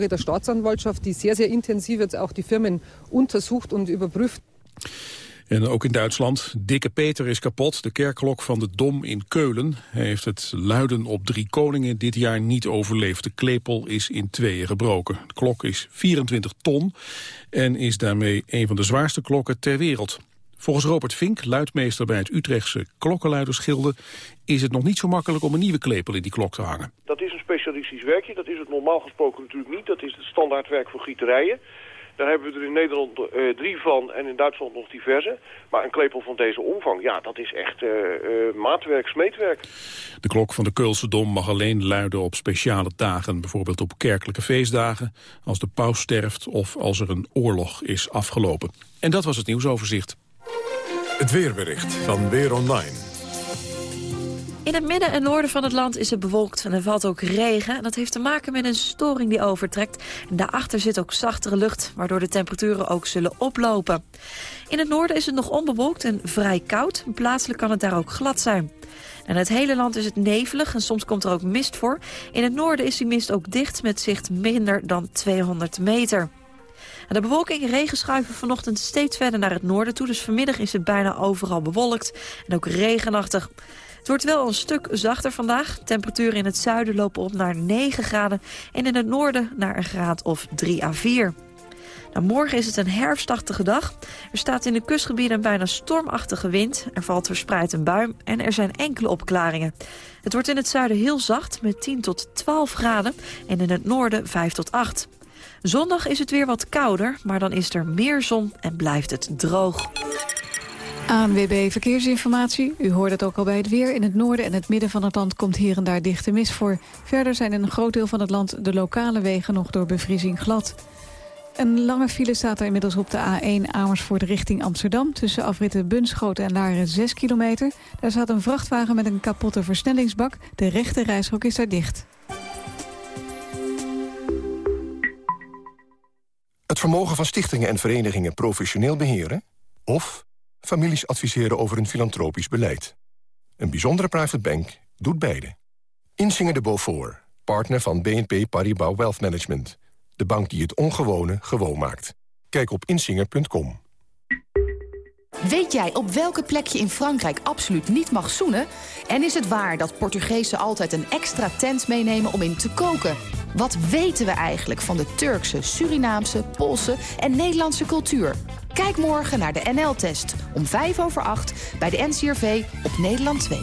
der Staatsanwaltschaft, die sehr, sehr intensiv jetzt auch die Firmen untersucht und überprüft. En ook in Duitsland. Dikke Peter is kapot, de kerkklok van de Dom in Keulen. Hij heeft het luiden op drie koningen dit jaar niet overleefd. De klepel is in tweeën gebroken. De klok is 24 ton en is daarmee een van de zwaarste klokken ter wereld. Volgens Robert Vink, luidmeester bij het Utrechtse klokkenluidersgilde... is het nog niet zo makkelijk om een nieuwe klepel in die klok te hangen. Dat is een specialistisch werkje, dat is het normaal gesproken natuurlijk niet. Dat is het standaardwerk voor gieterijen. Daar hebben we er in Nederland uh, drie van en in Duitsland nog diverse. Maar een klepel van deze omvang, ja, dat is echt uh, uh, maatwerk, smeetwerk. De klok van de Keulse Dom mag alleen luiden op speciale dagen. Bijvoorbeeld op kerkelijke feestdagen, als de paus sterft of als er een oorlog is afgelopen. En dat was het nieuwsoverzicht. Het weerbericht van Weer Online. In het midden en noorden van het land is het bewolkt en er valt ook regen. En dat heeft te maken met een storing die overtrekt. En daarachter zit ook zachtere lucht, waardoor de temperaturen ook zullen oplopen. In het noorden is het nog onbewolkt en vrij koud. Plaatselijk kan het daar ook glad zijn. En het hele land is het nevelig en soms komt er ook mist voor. In het noorden is die mist ook dicht met zicht minder dan 200 meter. De bewolking en regen schuiven vanochtend steeds verder naar het noorden toe. Dus vanmiddag is het bijna overal bewolkt en ook regenachtig. Het wordt wel een stuk zachter vandaag. Temperaturen in het zuiden lopen op naar 9 graden en in het noorden naar een graad of 3 à 4. Nou, morgen is het een herfstachtige dag. Er staat in de kustgebieden bijna stormachtige wind. Er valt verspreid een bui en er zijn enkele opklaringen. Het wordt in het zuiden heel zacht met 10 tot 12 graden en in het noorden 5 tot 8. Zondag is het weer wat kouder, maar dan is er meer zon en blijft het droog. ANWB Verkeersinformatie. U hoort het ook al bij het weer. In het noorden en het midden van het land komt hier en daar dichte mist voor. Verder zijn in een groot deel van het land de lokale wegen nog door bevriezing glad. Een lange file staat er inmiddels op de A1 Amersfoort richting Amsterdam... tussen afritten Bunschoten en Laren 6 kilometer. Daar staat een vrachtwagen met een kapotte versnellingsbak. De rechte reishok is daar dicht. Het vermogen van stichtingen en verenigingen professioneel beheren... of families adviseren over een filantropisch beleid. Een bijzondere private bank doet beide. Insinger de Beaufort, partner van BNP Paribas Wealth Management. De bank die het ongewone gewoon maakt. Kijk op insinger.com. Weet jij op welke plek je in Frankrijk absoluut niet mag zoenen? En is het waar dat Portugezen altijd een extra tent meenemen om in te koken? Wat weten we eigenlijk van de Turkse, Surinaamse, Poolse en Nederlandse cultuur? Kijk morgen naar de NL-test om 5 over 8 bij de NCRV op Nederland 2.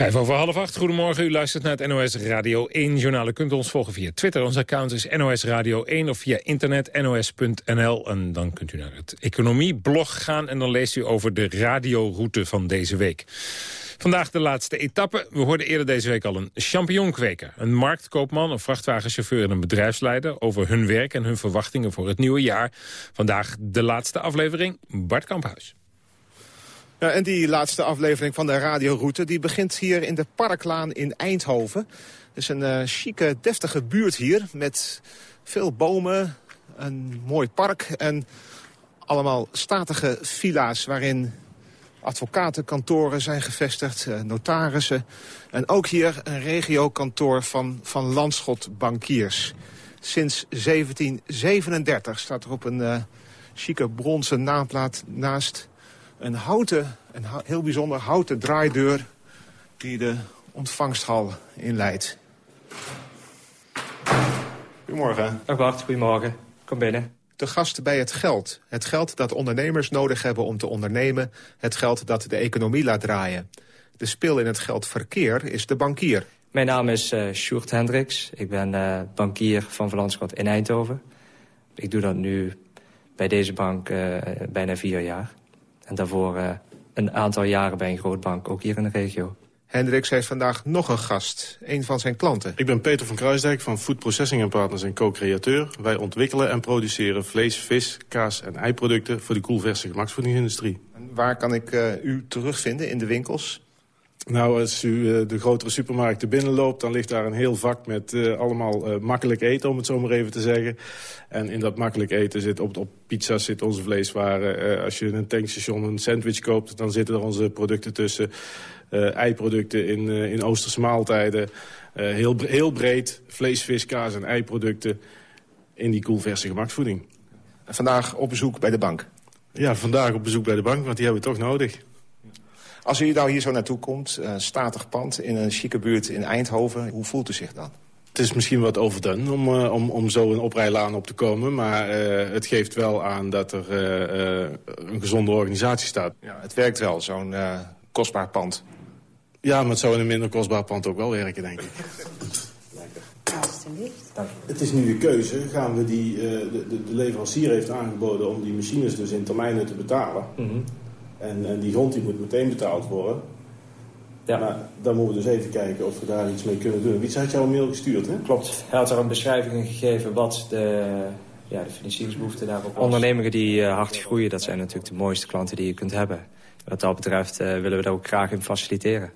Vijf over half acht, goedemorgen. U luistert naar het NOS Radio 1 journaal. U kunt ons volgen via Twitter. Ons account is NOS Radio 1 of via internet nos.nl. En dan kunt u naar het economieblog gaan en dan leest u over de radioroute van deze week. Vandaag de laatste etappe. We hoorden eerder deze week al een champignonkweker. Een marktkoopman, een vrachtwagenchauffeur en een bedrijfsleider... over hun werk en hun verwachtingen voor het nieuwe jaar. Vandaag de laatste aflevering, Bart Kamphuis. En die laatste aflevering van de radioroute die begint hier in de Parklaan in Eindhoven. Het is een uh, chique, deftige buurt hier met veel bomen, een mooi park... en allemaal statige villa's waarin advocatenkantoren zijn gevestigd, uh, notarissen... en ook hier een regiokantoor van, van Landschot Bankiers. Sinds 1737 staat er op een uh, chique bronzen naamplaat naast een houten, een heel bijzonder houten draaideur... die de ontvangsthal inleidt. Goedemorgen. Dag Bart, goedemorgen. Kom binnen. De gast bij het geld. Het geld dat ondernemers nodig hebben om te ondernemen. Het geld dat de economie laat draaien. De spil in het geldverkeer is de bankier. Mijn naam is uh, Sjoerd Hendricks. Ik ben uh, bankier van Verlandschot in Eindhoven. Ik doe dat nu bij deze bank uh, bijna vier jaar. En daarvoor een aantal jaren bij een grootbank, ook hier in de regio. Hendricks heeft vandaag nog een gast, een van zijn klanten. Ik ben Peter van Kruisdijk van Food Processing Partners en co-createur. Wij ontwikkelen en produceren vlees, vis, kaas en eiproducten... voor de koelverse gemaksvoedingsindustrie. En waar kan ik uh, u terugvinden in de winkels? Nou, als u uh, de grotere supermarkten binnenloopt... dan ligt daar een heel vak met uh, allemaal uh, makkelijk eten, om het zo maar even te zeggen. En in dat makkelijk eten zit op, op pizza's zit onze vleeswaren. als je in een tankstation een sandwich koopt, dan zitten er onze producten tussen. eiproducten in, in Oosterse maaltijden. heel, heel breed, vlees, vis, kaas en eiproducten in die koelverse gemaksvoeding. Vandaag op bezoek bij de bank? Ja, vandaag op bezoek bij de bank, want die hebben we toch nodig. Als u nou hier zo naartoe komt, uh, statig pand in een chique buurt in Eindhoven, hoe voelt u zich dan? Het is misschien wat overdone om, uh, om, om zo een oprijlaan op te komen. Maar uh, het geeft wel aan dat er een gezonde organisatie staat. Ja, het werkt wel, zo'n kostbaar pand. Ja, maar het zou in een minder kostbaar pand ook wel werken, denk ik. Het is nu de keuze. Gaan we die, de, de, leverancier heeft aangeboden om die machines dus in termijnen te betalen. Mm -hmm. En, en, die grond die moet meteen betaald worden. Ja. Maar dan moeten we dus even kijken of we daar iets mee kunnen doen. Wie had jou een mail gestuurd, hè? Klopt. Hij had er een beschrijving gegeven wat de, ja, de financieringsbehoefte daarop was. Ondernemingen die uh, hard groeien, dat zijn natuurlijk de mooiste klanten die je kunt hebben. Wat dat betreft uh, willen we daar ook graag in faciliteren.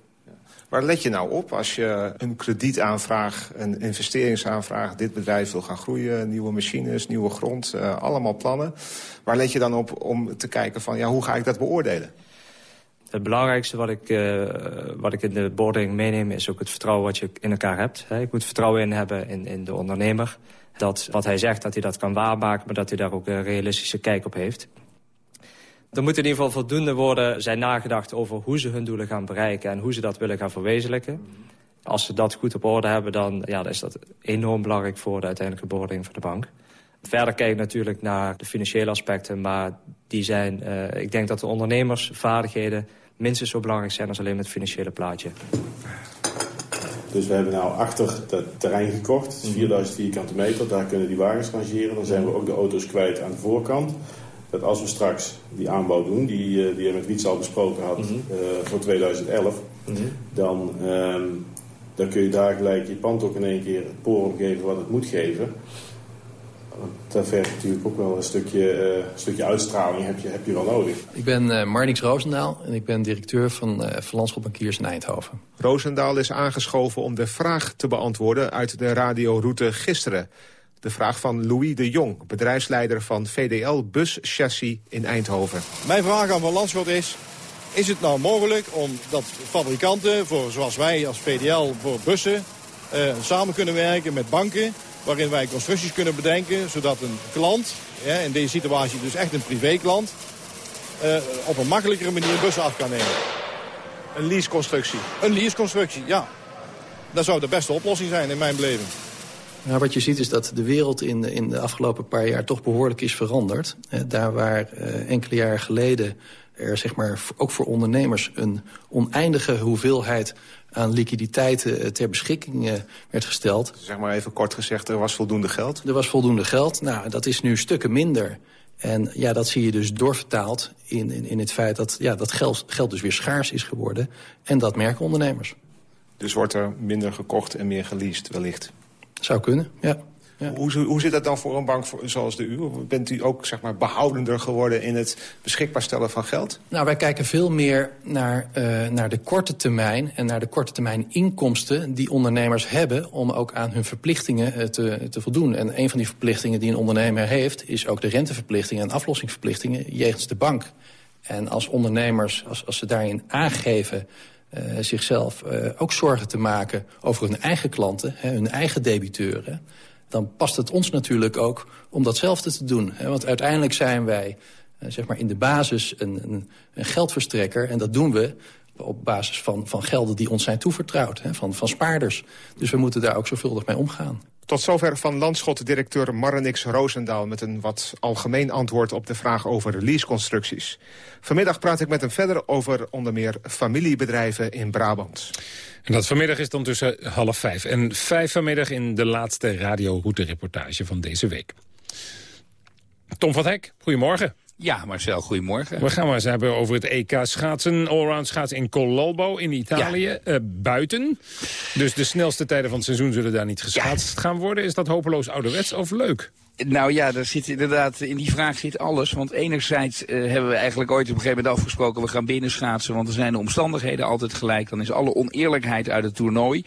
Waar let je nou op als je een kredietaanvraag, een investeringsaanvraag... dit bedrijf wil gaan groeien, nieuwe machines, nieuwe grond, uh, allemaal plannen. Waar let je dan op om te kijken van, ja, hoe ga ik dat beoordelen? Het belangrijkste wat ik, uh, wat ik in de boarding meeneem... is ook het vertrouwen wat je in elkaar hebt. Ik moet vertrouwen in hebben in, in de ondernemer. Dat wat hij zegt, dat hij dat kan waarmaken... maar dat hij daar ook een realistische kijk op heeft. Er moet in ieder geval voldoende worden zijn nagedacht over hoe ze hun doelen gaan bereiken... en hoe ze dat willen gaan verwezenlijken. Als ze dat goed op orde hebben, dan, ja, dan is dat enorm belangrijk... voor de uiteindelijke beoordeling van de bank. Verder kijk ik natuurlijk naar de financiële aspecten... maar die zijn, uh, ik denk dat de ondernemersvaardigheden minstens zo belangrijk zijn... als alleen het financiële plaatje. Dus we hebben nou achter dat terrein gekocht. Het is 4000 vierkante meter. Daar kunnen die wagens rangeren. Dan zijn we ook de auto's kwijt aan de voorkant. Dat als we straks die aanbouw doen, die, uh, die je met Wiets al besproken had mm -hmm. uh, voor 2011... Mm -hmm. dan, um, dan kun je daar gelijk je pand ook in één keer het porum geven wat het moet geven daar vergt natuurlijk ook wel een stukje, uh, stukje uitstraling heb je, heb je wel nodig. Ik ben uh, Marnix Roosendaal en ik ben directeur van uh, Van Landschap Bankiers in Eindhoven. Roosendaal is aangeschoven om de vraag te beantwoorden uit de radioroute gisteren. De vraag van Louis de Jong, bedrijfsleider van VDL Bus Chassis in Eindhoven. Mijn vraag aan Van Landschot is... Is het nou mogelijk om dat fabrikanten, voor, zoals wij als VDL voor bussen... samen kunnen werken met banken waarin wij constructies kunnen bedenken... zodat een klant, ja, in deze situatie dus echt een privéklant... Uh, op een makkelijkere manier bussen af kan nemen. Een leaseconstructie? Een leaseconstructie, ja. Dat zou de beste oplossing zijn in mijn beleving. Nou, wat je ziet is dat de wereld in de, in de afgelopen paar jaar toch behoorlijk is veranderd. Eh, daar waar uh, enkele jaren geleden er zeg maar, ook voor ondernemers een oneindige hoeveelheid aan liquiditeiten ter beschikking werd gesteld. Zeg maar even kort gezegd, er was voldoende geld? Er was voldoende geld. Nou, dat is nu stukken minder. En ja, dat zie je dus doorvertaald in, in, in het feit dat ja, dat geld, geld dus weer schaars is geworden. En dat merken ondernemers. Dus wordt er minder gekocht en meer geleased wellicht? Zou kunnen, ja. Ja. Hoe, hoe zit dat dan voor een bank zoals de uw? Bent u ook zeg maar, behoudender geworden in het beschikbaar stellen van geld? Nou, wij kijken veel meer naar, uh, naar de korte termijn... en naar de korte termijn inkomsten die ondernemers hebben... om ook aan hun verplichtingen uh, te, te voldoen. En een van die verplichtingen die een ondernemer heeft... is ook de renteverplichtingen en aflossingsverplichtingen jegens de bank. En als ondernemers, als, als ze daarin aangeven... Uh, zichzelf ook zorgen te maken over hun eigen klanten, hè, hun eigen debiteuren dan past het ons natuurlijk ook om datzelfde te doen. Want uiteindelijk zijn wij uh, zeg maar in de basis een, een, een, geldverstrekker. En dat doen we op basis van, van gelden die ons zijn toevertrouwd. Hè? Van, van spaarders. Dus we moeten daar ook zorgvuldig mee omgaan. Tot zover van Landschot-directeur Marrenix Roosendaal... met een wat algemeen antwoord op de vraag over leaseconstructies. Vanmiddag praat ik met hem verder over onder meer familiebedrijven in Brabant. En dat vanmiddag is dan tussen half vijf en vijf vanmiddag... in de laatste radioroute-reportage van deze week. Tom van Hek, goedemorgen. Ja, Marcel, goedemorgen. We gaan maar eens hebben over het EK schaatsen. Allround schaatsen in Colalbo in Italië. Ja. Uh, buiten. Dus de snelste tijden van het seizoen zullen daar niet geschaatst ja. gaan worden. Is dat hopeloos ouderwets of leuk? Nou ja, daar zit inderdaad, in die vraag zit alles. Want enerzijds uh, hebben we eigenlijk ooit op een gegeven moment afgesproken... we gaan binnen schaatsen, want dan zijn de omstandigheden altijd gelijk. Dan is alle oneerlijkheid uit het toernooi.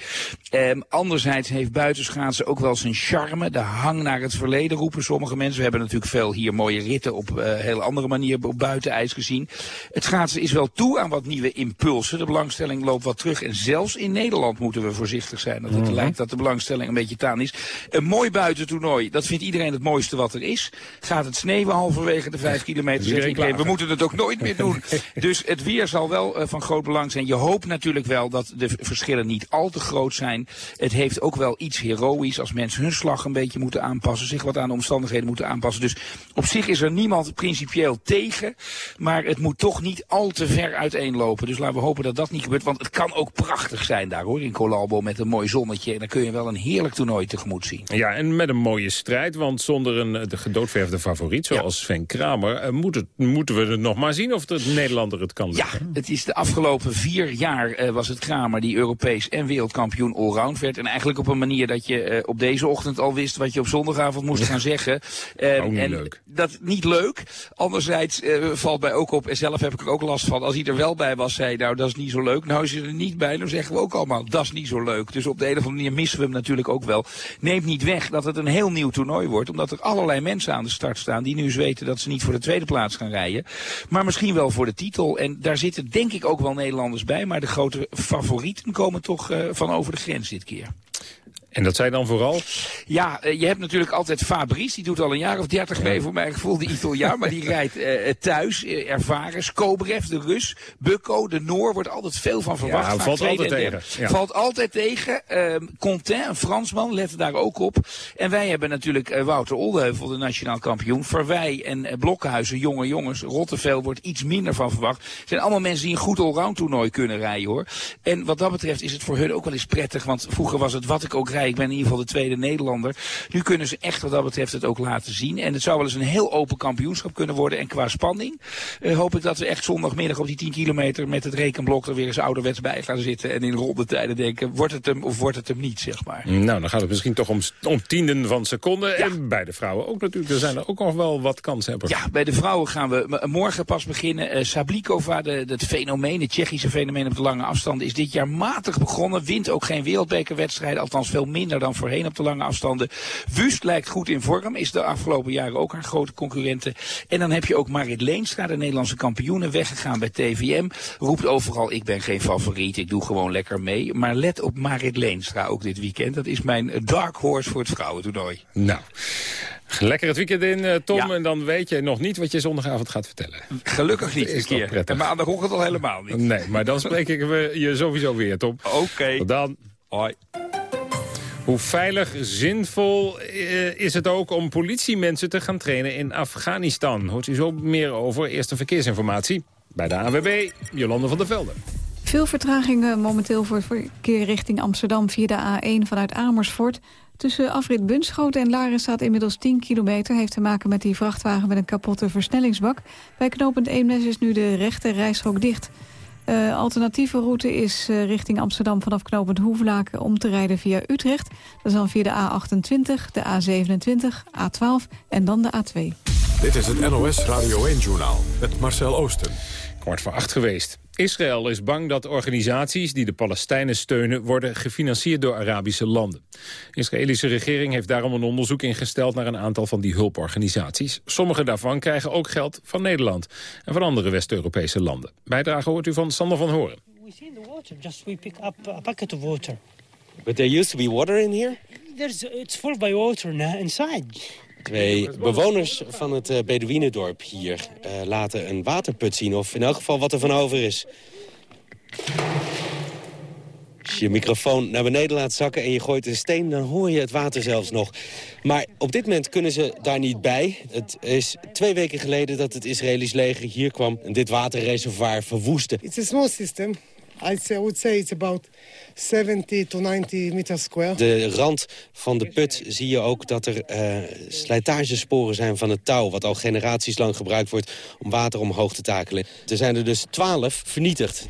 Um, anderzijds heeft buitenschaatsen ook wel zijn charme. De hang naar het verleden roepen sommige mensen. We hebben natuurlijk veel hier mooie ritten op uh, hele andere manier op buitenijs gezien. Het schaatsen is wel toe aan wat nieuwe impulsen. De belangstelling loopt wat terug. En zelfs in Nederland moeten we voorzichtig zijn. Dat het mm -hmm. lijkt dat de belangstelling een beetje taan is. Een mooi buitentoernooi, dat vindt iedereen het mooiste wat er is. Gaat het sneeuwen halverwege de vijf kilometer, zeg ik, we moeten het ook nooit meer doen. dus het weer zal wel uh, van groot belang zijn. Je hoopt natuurlijk wel dat de verschillen niet al te groot zijn. Het heeft ook wel iets heroïs als mensen hun slag een beetje moeten aanpassen. Zich wat aan de omstandigheden moeten aanpassen. Dus op zich is er niemand principieel tegen. Maar het moet toch niet al te ver uiteenlopen. Dus laten we hopen dat dat niet gebeurt. Want het kan ook prachtig zijn daar hoor. In Colalbo met een mooi zonnetje. En dan kun je wel een heerlijk toernooi tegemoet zien. Ja, en met een mooie strijd. Want zonder een de gedoodverfde favoriet, zoals. Sven Kramer... Uh, moet het, moeten we het nog maar zien of de Nederlander het kan lukken. Ja, het is de afgelopen vier jaar uh, was het Kramer die Europees en wereldkampioen allround werd. En eigenlijk op een manier dat je op deze ochtend al wist... wat je op zondagavond moest gaan zeggen. Niet en leuk. Dat niet leuk. Anderzijds valt mij ook op, en zelf heb ik er ook last van... als hij er wel bij was, zei nou, dat is niet zo leuk. Nou is hij er niet bij, dan zeggen we ook allemaal, dat is niet zo leuk. Dus op de een of andere manier missen we hem natuurlijk ook wel. Neemt niet weg dat het een heel nieuw toernooi wordt, omdat er allerlei mensen aan de start staan... die nu eens weten dat ze niet voor de tweede plaats gaan rijden. Maar misschien wel voor de titel. En daar zitten denk ik ook wel Nederlanders bij. Maar de grote favorieten komen toch uh, van over de grens dit keer. En dat zijn dan vooral? Ja, je hebt natuurlijk altijd Fabrice. Die doet al een jaar of dertig mee voor mijn gevoel, de Italiaan. maar die rijdt uh, thuis. Uh, ervaren. Skobrev, de Rus. Bukko, de Noor. Wordt altijd veel van verwacht. Ja, valt altijd tegen. Ja. Valt altijd tegen. Contain, een Fransman, let daar ook op. En wij hebben natuurlijk uh, Wouter Oldeheuvel, de nationaal kampioen. Verwij en Blokkenhuizen, jonge jongens. Rotteveel wordt iets minder van verwacht. Het zijn allemaal mensen die een goed allround toernooi kunnen rijden hoor. En wat dat betreft is het voor hun ook wel eens prettig. Want vroeger was het wat ik ook rijd. Ik ben in ieder geval de tweede Nederlander. Nu kunnen ze echt wat dat betreft het ook laten zien. En het zou wel eens een heel open kampioenschap kunnen worden. En qua spanning uh, hoop ik dat we echt zondagmiddag op die 10 kilometer met het rekenblok er weer eens ouderwets bij gaan zitten. En in rondetijden denken, wordt het hem of wordt het hem niet, zeg maar. Nou, dan gaat het misschien toch om, om tienden van seconden. Ja. En bij de vrouwen ook natuurlijk. Er zijn er ook nog wel wat kanshebbers. Ja, bij de vrouwen gaan we morgen pas beginnen. Uh, Sablikova, de, het fenomeen, het Tsjechische fenomeen op de lange afstanden, is dit jaar matig begonnen. Wint ook geen wereldbekerwedstrijden, althans veel minder dan voorheen op de lange afstanden. Wust lijkt goed in vorm, is de afgelopen jaren ook haar grote concurrenten. En dan heb je ook Marit Leenstra, de Nederlandse kampioene, weggegaan bij TVM. Roept overal, ik ben geen favoriet, ik doe gewoon lekker mee. Maar let op Marit Leenstra ook dit weekend. Dat is mijn dark horse voor het vrouwentoernooi. Nou... Lekker het weekend in, uh, Tom. Ja. En dan weet je nog niet wat je zondagavond gaat vertellen. Gelukkig niet een keer. En maandagochtend al helemaal niet. Nee, maar dan spreek ik je sowieso weer, Tom. Oké. Okay. Dan. Hoi. Hoe veilig, zinvol uh, is het ook om politiemensen te gaan trainen in Afghanistan? Hoort u zo meer over. Eerste verkeersinformatie bij de ANWB, Jolande van der Velde. Veel vertragingen momenteel voor het verkeer richting Amsterdam via de A1 vanuit Amersfoort. Tussen afrit Bunschoten en Laren staat inmiddels 10 kilometer. Heeft te maken met die vrachtwagen met een kapotte versnellingsbak. Bij knooppunt Eemnes is nu de rechte rijstrook dicht. Uh, alternatieve route is uh, richting Amsterdam vanaf knooppunt Hoevelaken om te rijden via Utrecht. Dat is dan via de A28, de A27, A12 en dan de A2. Dit is het NOS Radio 1-journaal met Marcel Oosten. Kwart voor acht geweest. Israël is bang dat organisaties die de Palestijnen steunen... worden gefinancierd door Arabische landen. De Israëlische regering heeft daarom een onderzoek ingesteld... naar een aantal van die hulporganisaties. Sommige daarvan krijgen ook geld van Nederland... en van andere West-Europese landen. Bijdrage hoort u van Sander van Horen. We see the water, just we pick up a bucket of water. But there used to be water in here? There's, it's full by water now inside. Twee bewoners van het uh, Bedouinendorp hier uh, laten een waterput zien. Of in elk geval wat er van over is. Als je microfoon naar beneden laat zakken en je gooit een steen... dan hoor je het water zelfs nog. Maar op dit moment kunnen ze daar niet bij. Het is twee weken geleden dat het Israëlisch leger hier kwam... en dit waterreservoir verwoesten. It's a small system. I would say it's about 70 to 90 meter square. De rand van de put zie je ook dat er uh, slijtagesporen zijn van het touw... wat al generaties lang gebruikt wordt om water omhoog te takelen. Er zijn er dus 12 vernietigd.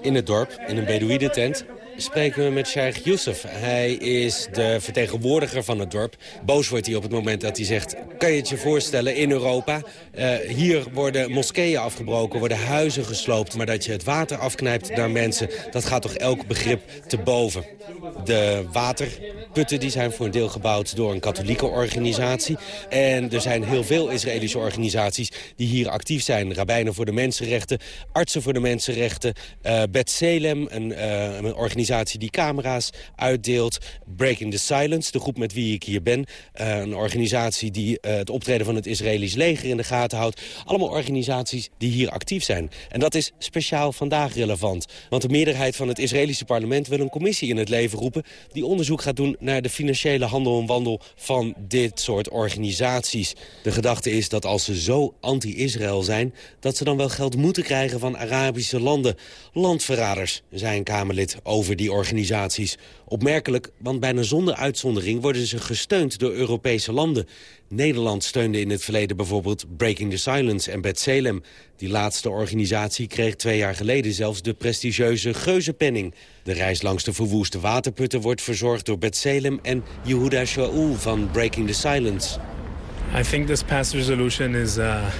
In het dorp, in een Bedouidentent, spreken we met Sheikh Youssef. Hij is de vertegenwoordiger van het dorp. Boos wordt hij op het moment dat hij zegt... kan je het je voorstellen, in Europa... Uh, hier worden moskeeën afgebroken, worden huizen gesloopt... maar dat je het water afknijpt naar mensen... dat gaat toch elk begrip te boven. De waterputten die zijn voor een deel gebouwd door een katholieke organisatie. En er zijn heel veel Israëlische organisaties die hier actief zijn. Rabbijnen voor de mensenrechten, artsen voor de mensenrechten... Uh, Bet Selem, uh, een organisatie die camera's uitdeelt. Breaking the Silence, de groep met wie ik hier ben. Uh, een organisatie die het optreden van het Israëlisch leger in de gaten houdt. Allemaal organisaties die hier actief zijn. En dat is speciaal vandaag relevant. Want de meerderheid van het Israëlische parlement wil een commissie in het leven roepen... die onderzoek gaat doen naar de financiële handel en wandel van dit soort organisaties. De gedachte is dat als ze zo anti-Israël zijn... dat ze dan wel geld moeten krijgen van Arabische landen. Landverraders, zei een Kamerlid over die organisaties. Opmerkelijk, want bijna zonder uitzondering worden ze gesteund door Europese landen. Nederland steunde in het verleden bijvoorbeeld Breaking the Silence en B'Tselem. Die laatste organisatie kreeg twee jaar geleden zelfs de prestigieuze Geuzenpenning. De reis langs de verwoeste waterputten wordt verzorgd door B'Tselem en Yehuda Shaul van Breaking the Silence. I think this past resolution is, uh,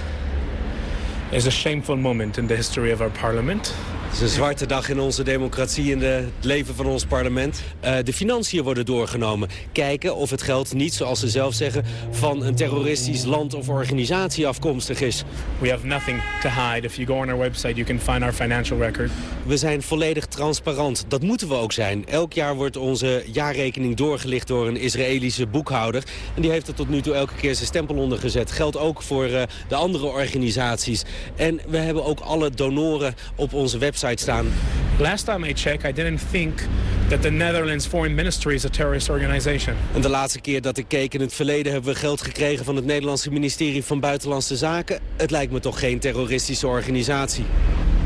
is a shameful moment in the history of our parliament. Het is een zwarte dag in onze democratie, in de, het leven van ons parlement. Uh, de financiën worden doorgenomen. Kijken of het geld niet, zoals ze zelf zeggen... van een terroristisch land of organisatie afkomstig is. We have nothing to hide. If you go on our website, you can find our financial record. We zijn volledig transparant. Dat moeten we ook zijn. Elk jaar wordt onze jaarrekening doorgelicht door een Israëlische boekhouder. En die heeft er tot nu toe elke keer zijn stempel onder gezet. Geldt ook voor uh, de andere organisaties. En we hebben ook alle donoren op onze website staan. Last time I checked, I didn't think that the Netherlands Foreign Ministry is a terrorist organization. En de laatste keer dat ik keek in het verleden hebben we geld gekregen van het Nederlandse ministerie van Buitenlandse Zaken. Het lijkt me toch geen terroristische organisatie.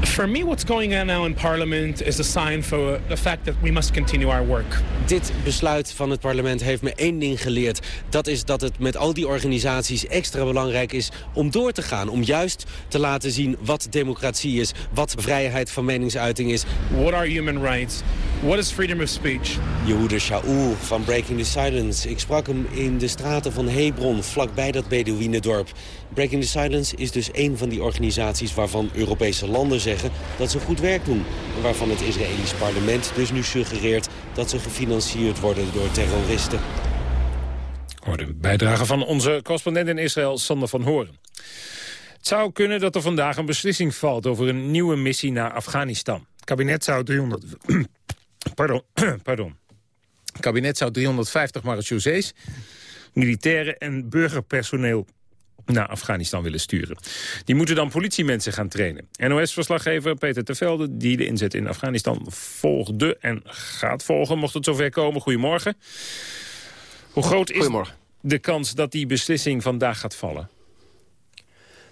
For me, what's going on now in Parliament is a sign for the fact that we must continue our work. Dit besluit van het parlement heeft me één ding geleerd. Dat is dat het met al die organisaties extra belangrijk is om door te gaan. Om juist te laten zien wat democratie is, wat vrijheid van meningsuiting is. What are human rights? What is freedom of speech? Yehuda Shaul van Breaking the Silence. Ik sprak hem in de straten van Hebron, vlakbij dat Bedouinendorp. Breaking the Silence is dus een van die organisaties waarvan Europese landen zeggen dat ze goed werk doen. En waarvan het Israëlisch parlement dus nu suggereert dat ze gefinancierd worden door terroristen. Hoor de bijdrage van onze correspondent in Israël, Sander van Horen. Het zou kunnen dat er vandaag een beslissing valt over een nieuwe missie naar Afghanistan. Kabinet zou 300... pardon, pardon. Het kabinet zou 350 marechaussees, militairen en burgerpersoneel naar Afghanistan willen sturen. Die moeten dan politiemensen gaan trainen. NOS-verslaggever Peter Tevelde, die de inzet in Afghanistan volgde en gaat volgen, mocht het zover komen. Goedemorgen. Hoe groot is de kans dat die beslissing vandaag gaat vallen?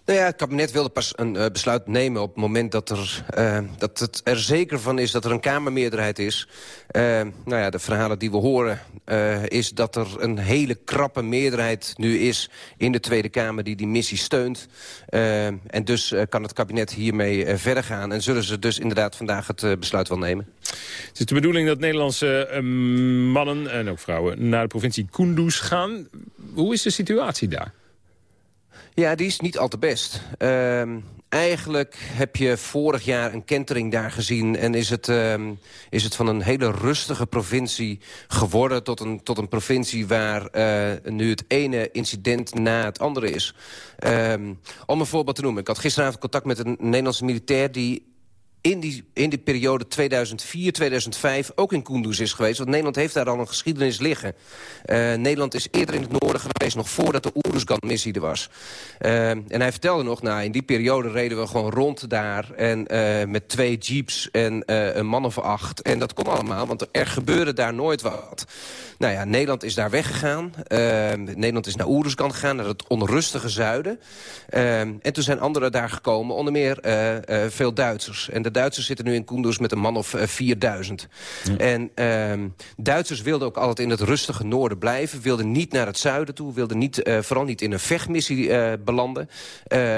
Nou ja, het kabinet wilde pas een uh, besluit nemen op het moment dat, er, uh, dat het er zeker van is dat er een Kamermeerderheid is. Uh, nou ja, de verhalen die we horen is dat er een hele krappe meerderheid nu is in de Tweede Kamer die die missie steunt. en dus kan het kabinet hiermee verder gaan. En zullen ze dus inderdaad vandaag het besluit wel nemen. Het is de bedoeling dat Nederlandse mannen en ook vrouwen naar de provincie Kunduz gaan. Hoe is de situatie daar? Ja, die is niet al te best. Uh, eigenlijk heb je vorig jaar een kentering daar gezien... en is het, uh, is het van een hele rustige provincie geworden... tot een, tot een provincie waar uh, nu het ene incident na het andere is. Uh, om een voorbeeld te noemen. Ik had gisteravond contact met een Nederlandse militair... die in die, in die periode 2004, 2005 ook in Kunduz is geweest. Want Nederland heeft daar al een geschiedenis liggen. Uh, Nederland is eerder in het noorden geweest, nog voordat de Oeruzgan-missie er was. Uh, en hij vertelde nog, nou, in die periode reden we gewoon rond daar... en uh, met twee jeeps en een man of acht. En dat kon allemaal, want er gebeurde daar nooit wat. Nou ja, Nederland is daar weggegaan. Nederland is naar Oeruzgan gegaan, naar het onrustige zuiden. en toen zijn anderen daar gekomen, onder meer veel Duitsers. En de Duitsers zitten nu in Kunduz met een man of 4000. Ja. En uh, Duitsers wilden ook altijd in het rustige noorden blijven. Wilden niet naar het zuiden toe. Wilden niet, vooral niet in een vechtmissie belanden.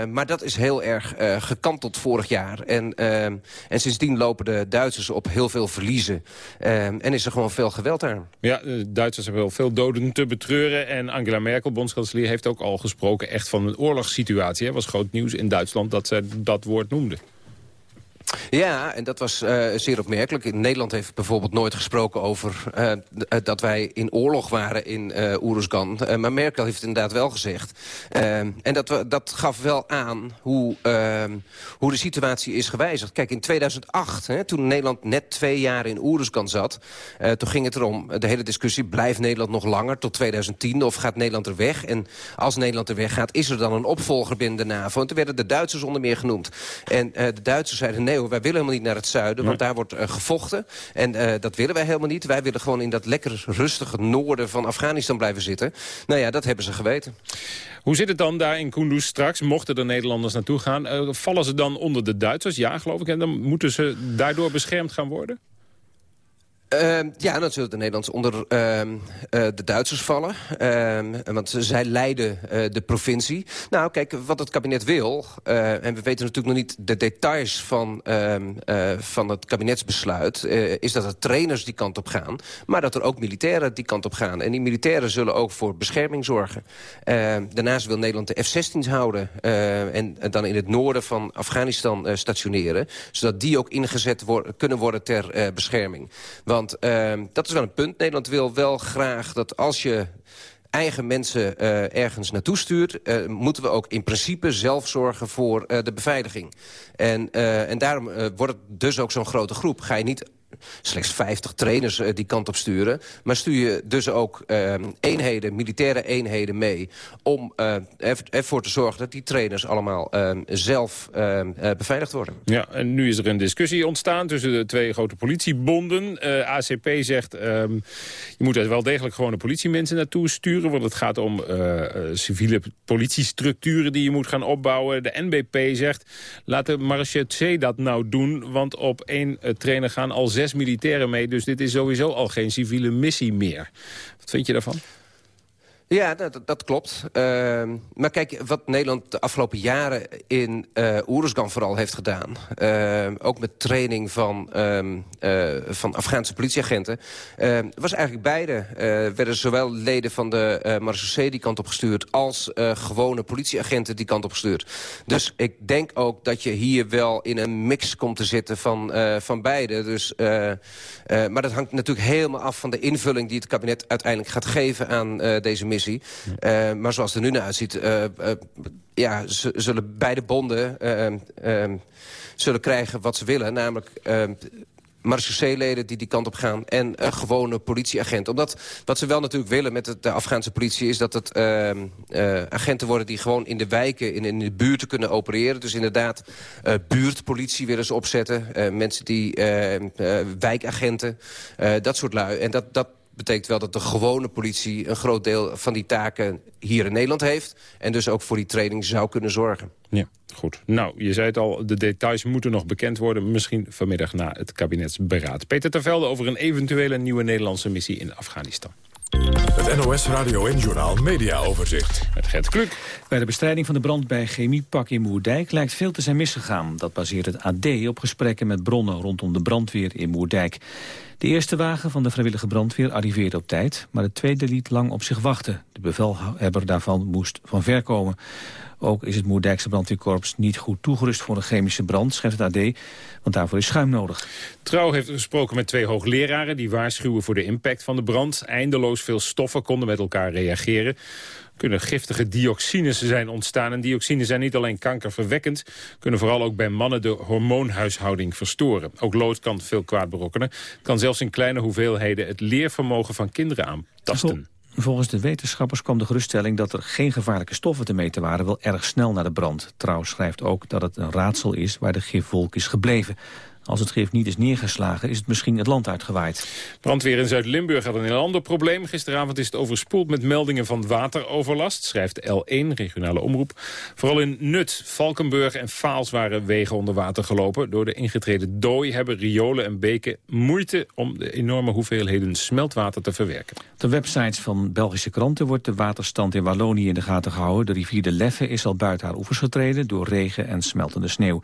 Maar dat is heel erg gekanteld vorig jaar. En, en sindsdien lopen de Duitsers op heel veel verliezen. en is er gewoon veel geweld daar. Ja, Duitsers hebben wel veel doden te betreuren. En Angela Merkel, bondskanselier, heeft ook al gesproken... echt van een oorlogssituatie. Het was groot nieuws in Duitsland dat ze dat woord noemde. Ja, en dat was uh, zeer opmerkelijk. In Nederland heeft bijvoorbeeld nooit gesproken over uh, dat wij in oorlog waren in uh, maar Merkel heeft het inderdaad wel gezegd. en dat, dat gaf wel aan hoe, hoe de situatie is gewijzigd. Kijk, in 2008, hè, toen Nederland net twee jaar in Oeruzgan zat... toen ging het erom, de hele discussie, blijft Nederland nog langer tot 2010... of gaat Nederland er weg? En als Nederland er weg gaat, is er dan een opvolger binnen de NAVO? En toen werden de Duitsers onder meer genoemd. En de Duitsers zeiden, nee wij willen helemaal niet naar het zuiden, want daar wordt uh, gevochten. En uh, dat willen wij helemaal niet. Wij willen gewoon in dat lekker rustige noorden van Afghanistan blijven zitten. Nou ja, dat hebben ze geweten. Hoe zit het dan daar in Kunduz straks? Mochten de Nederlanders naartoe gaan, uh, vallen ze dan onder de Duitsers? Ja, geloof ik. En dan moeten ze daardoor beschermd gaan worden? Ehm, ja, dan zullen de Nederlanders onder uh, de Duitsers vallen. Uh, want zij leiden uh, de provincie. Nou, kijk, wat het kabinet wil... en we weten natuurlijk nog niet de details van, ehm, van het kabinetsbesluit... is dat er trainers die kant op gaan... maar dat er ook militairen die kant op gaan. En die militairen zullen ook voor bescherming zorgen. daarnaast wil Nederland de F-16's houden... en dan in het noorden van Afghanistan stationeren... zodat die ook ingezet kunnen worden ter bescherming. Want uh, dat is wel een punt. Nederland wil wel graag dat als je eigen mensen uh, ergens naartoe stuurt... Uh, moeten we ook in principe zelf zorgen voor uh, de beveiliging. En, en daarom wordt het dus ook zo'n grote groep. Ga je niet slechts 50 trainers uh, die kant op sturen. Maar stuur je dus ook uh, eenheden, militaire eenheden mee... om uh, ervoor te zorgen dat die trainers allemaal ehm, zelf ehm, beveiligd worden. Ja, en nu is er een discussie ontstaan tussen de twee grote politiebonden. ACP zegt, je moet er wel degelijk gewone politiemensen naartoe sturen... want het gaat om civiele politiestructuren die je moet gaan opbouwen. De NBP zegt, laat de marechaussee dat nou doen... want op één trainer gaan al zes militairen mee. Dus dit is sowieso al geen civiele missie meer. Wat vind je daarvan? Ja, dat, dat klopt. Uh, maar kijk, wat Nederland de afgelopen jaren in uh, Oeruzgan vooral heeft gedaan... Uh, ook met training van, uh, van Afghaanse politieagenten... Ehm, was eigenlijk beide. werden zowel leden van de uh, marechaussee die kant op gestuurd... als gewone politieagenten die kant op gestuurd. Dus ik denk ook dat je hier wel in een mix komt te zitten van, van beide. Dus, maar dat hangt natuurlijk helemaal af van de invulling... die het kabinet uiteindelijk gaat geven aan deze Uh, maar zoals het er nu naar uitziet... Uh, uh, ja, zullen beide bonden zullen krijgen wat ze willen. Namelijk marechaussee-leden die die kant op gaan... en uh, gewone politieagenten. Omdat wat ze wel natuurlijk willen met de Afghaanse politie... is dat het agenten worden die gewoon in de wijken... in, in de buurten kunnen opereren. Dus inderdaad, buurtpolitie willen ze opzetten. mensen die wijkagenten, dat soort lui. En dat, dat betekent wel dat de gewone politie een groot deel van die taken hier in Nederland heeft. En dus ook voor die training zou kunnen zorgen. Ja, goed. Nou, je zei het al, de details moeten nog bekend worden. Misschien vanmiddag na het kabinetsberaad. Peter Tervelde over een eventuele nieuwe Nederlandse missie in Afghanistan. Het NOS Radio en Journal Media Overzicht. Met Gert Kluk. Bij de bestrijding van de brand bij Chemiepak in Moerdijk lijkt veel te zijn misgegaan. Dat baseert het AD op gesprekken met bronnen rondom de brandweer in Moerdijk. De eerste wagen van de vrijwillige brandweer arriveerde op tijd... maar de tweede liet lang op zich wachten. De bevelhebber daarvan moest van ver komen. Ook is het Moerdijkse brandweerkorps niet goed toegerust voor een chemische brand, schrijft het AD, want daarvoor is schuim nodig. Trouw heeft gesproken met twee hoogleraren die waarschuwen voor de impact van de brand. Eindeloos veel stoffen konden met elkaar reageren kunnen giftige dioxines zijn ontstaan. En dioxines zijn niet alleen kankerverwekkend... kunnen vooral ook bij mannen de hormoonhuishouding verstoren. Ook lood kan veel kwaad berokkenen. kan zelfs in kleine hoeveelheden het leervermogen van kinderen aantasten. Volgens de wetenschappers kwam de geruststelling dat er geen gevaarlijke stoffen te meten waren wel erg snel naar de brand. Trouw schrijft ook dat het een raadsel is waar de gifwolk is gebleven. Als het gif niet is neergeslagen, is het misschien het land uitgewaaid. Brandweer in Zuid-Limburg had een heel ander probleem. Gisteravond is het overspoeld met meldingen van wateroverlast, schrijft L1, regionale omroep. Vooral in Nut, Valkenburg en Vaals waren wegen onder water gelopen. Door de ingetreden dooi hebben riolen en beken moeite om de enorme hoeveelheden smeltwater te verwerken. De websites van Belgische kranten wordt de waterstand in Wallonië in de gaten gehouden. De rivier de Leffe is al buiten haar oevers getreden door regen en smeltende sneeuw.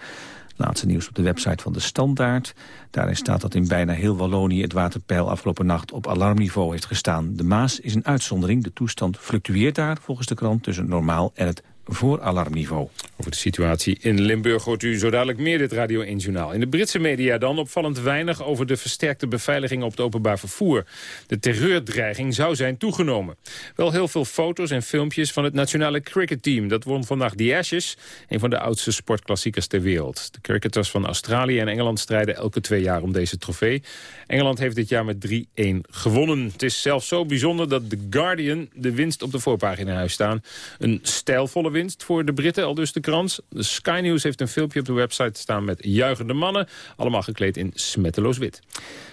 Laatste nieuws op de website van de Standaard. Daarin staat dat in bijna heel Wallonië het waterpeil afgelopen nacht op alarmniveau heeft gestaan. De Maas is een uitzondering. De toestand fluctueert daar volgens de krant tussen normaal en het voor alarmniveau. Over de situatie in Limburg hoort u zo dadelijk meer dit Radio 1 Journaal. In de Britse media dan opvallend weinig over de versterkte beveiliging op het openbaar vervoer. De terreurdreiging zou zijn toegenomen. Wel heel veel foto's en filmpjes van het nationale cricketteam. Dat won vandaag de Ashes, een van de oudste sportklassiekers ter wereld. De cricketers van Australië en Engeland strijden elke twee jaar om deze trofee. Engeland heeft dit jaar met 3-1 gewonnen. Het is zelfs zo bijzonder dat The Guardian de winst op de voorpagina huis staan. Een stijlvolle winst voor de Britten, al dus de krant. De Sky News heeft een filmpje op de website staan met juichende mannen. Allemaal gekleed in smetteloos wit.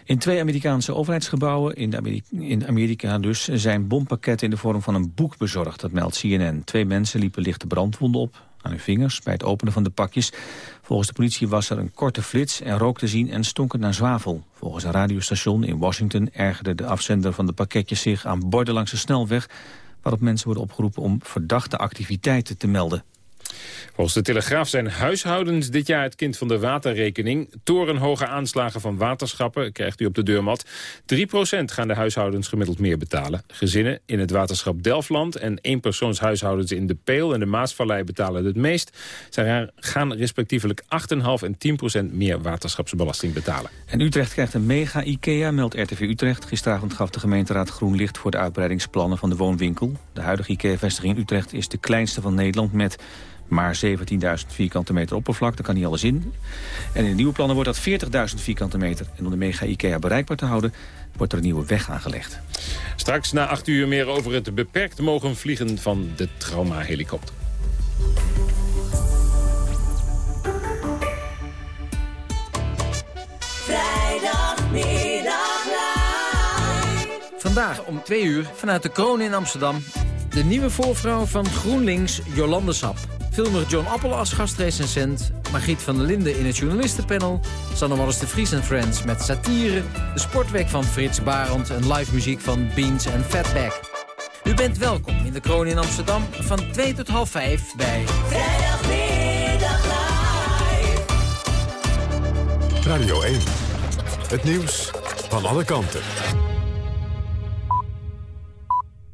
In twee Amerikaanse overheidsgebouwen, in, in Amerika dus... zijn bompakketten in de vorm van een boek bezorgd, dat meldt CNN. Twee mensen liepen lichte brandwonden op. aan hun vingers bij het openen van de pakjes. Volgens de politie was er een korte flits en rook te zien en stonk het naar zwavel. Volgens een radiostation in Washington ergerde de afzender van de pakketjes zich aan borden langs de snelweg... waarop mensen worden opgeroepen om verdachte activiteiten te melden. Volgens de Telegraaf zijn huishoudens dit jaar het kind van de waterrekening. Torenhoge aanslagen van waterschappen krijgt u op de deurmat. 3% gaan de huishoudens gemiddeld meer betalen. Gezinnen in het waterschap Delfland en eenpersoonshuishoudens in de Peel en de Maasvallei betalen het meest. Zij gaan respectievelijk 8,5 en 10% meer waterschapsbelasting betalen. En Utrecht krijgt een mega IKEA, meldt RTV Utrecht. Gisteravond gaf de gemeenteraad groen licht voor de uitbreidingsplannen van de woonwinkel. De huidige IKEA-vestiging in Utrecht is de kleinste van Nederland met maar 17.000 vierkante meter oppervlak, daar kan niet alles in. En in de nieuwe plannen wordt dat 40.000 vierkante meter. En om de mega IKEA bereikbaar te houden, wordt er een nieuwe weg aangelegd. Straks na 8 uur meer over het beperkt mogen vliegen van de trauma-helikopter. Vandaag om 2 uur vanuit de kroon in Amsterdam... de nieuwe voorvrouw van GroenLinks, Jolande Sap. Filmer John Appel als gastrecensent... Margriet van der Linden in het journalistenpanel... Sanne Wallis de Vries en Friends met satire... de sportweek van Frits Barend en live muziek van Beans en Fatback. U bent welkom in de kroon in Amsterdam van 2 tot half 5 bij... Vrijdagmiddag live. Radio 1. Het nieuws van alle kanten.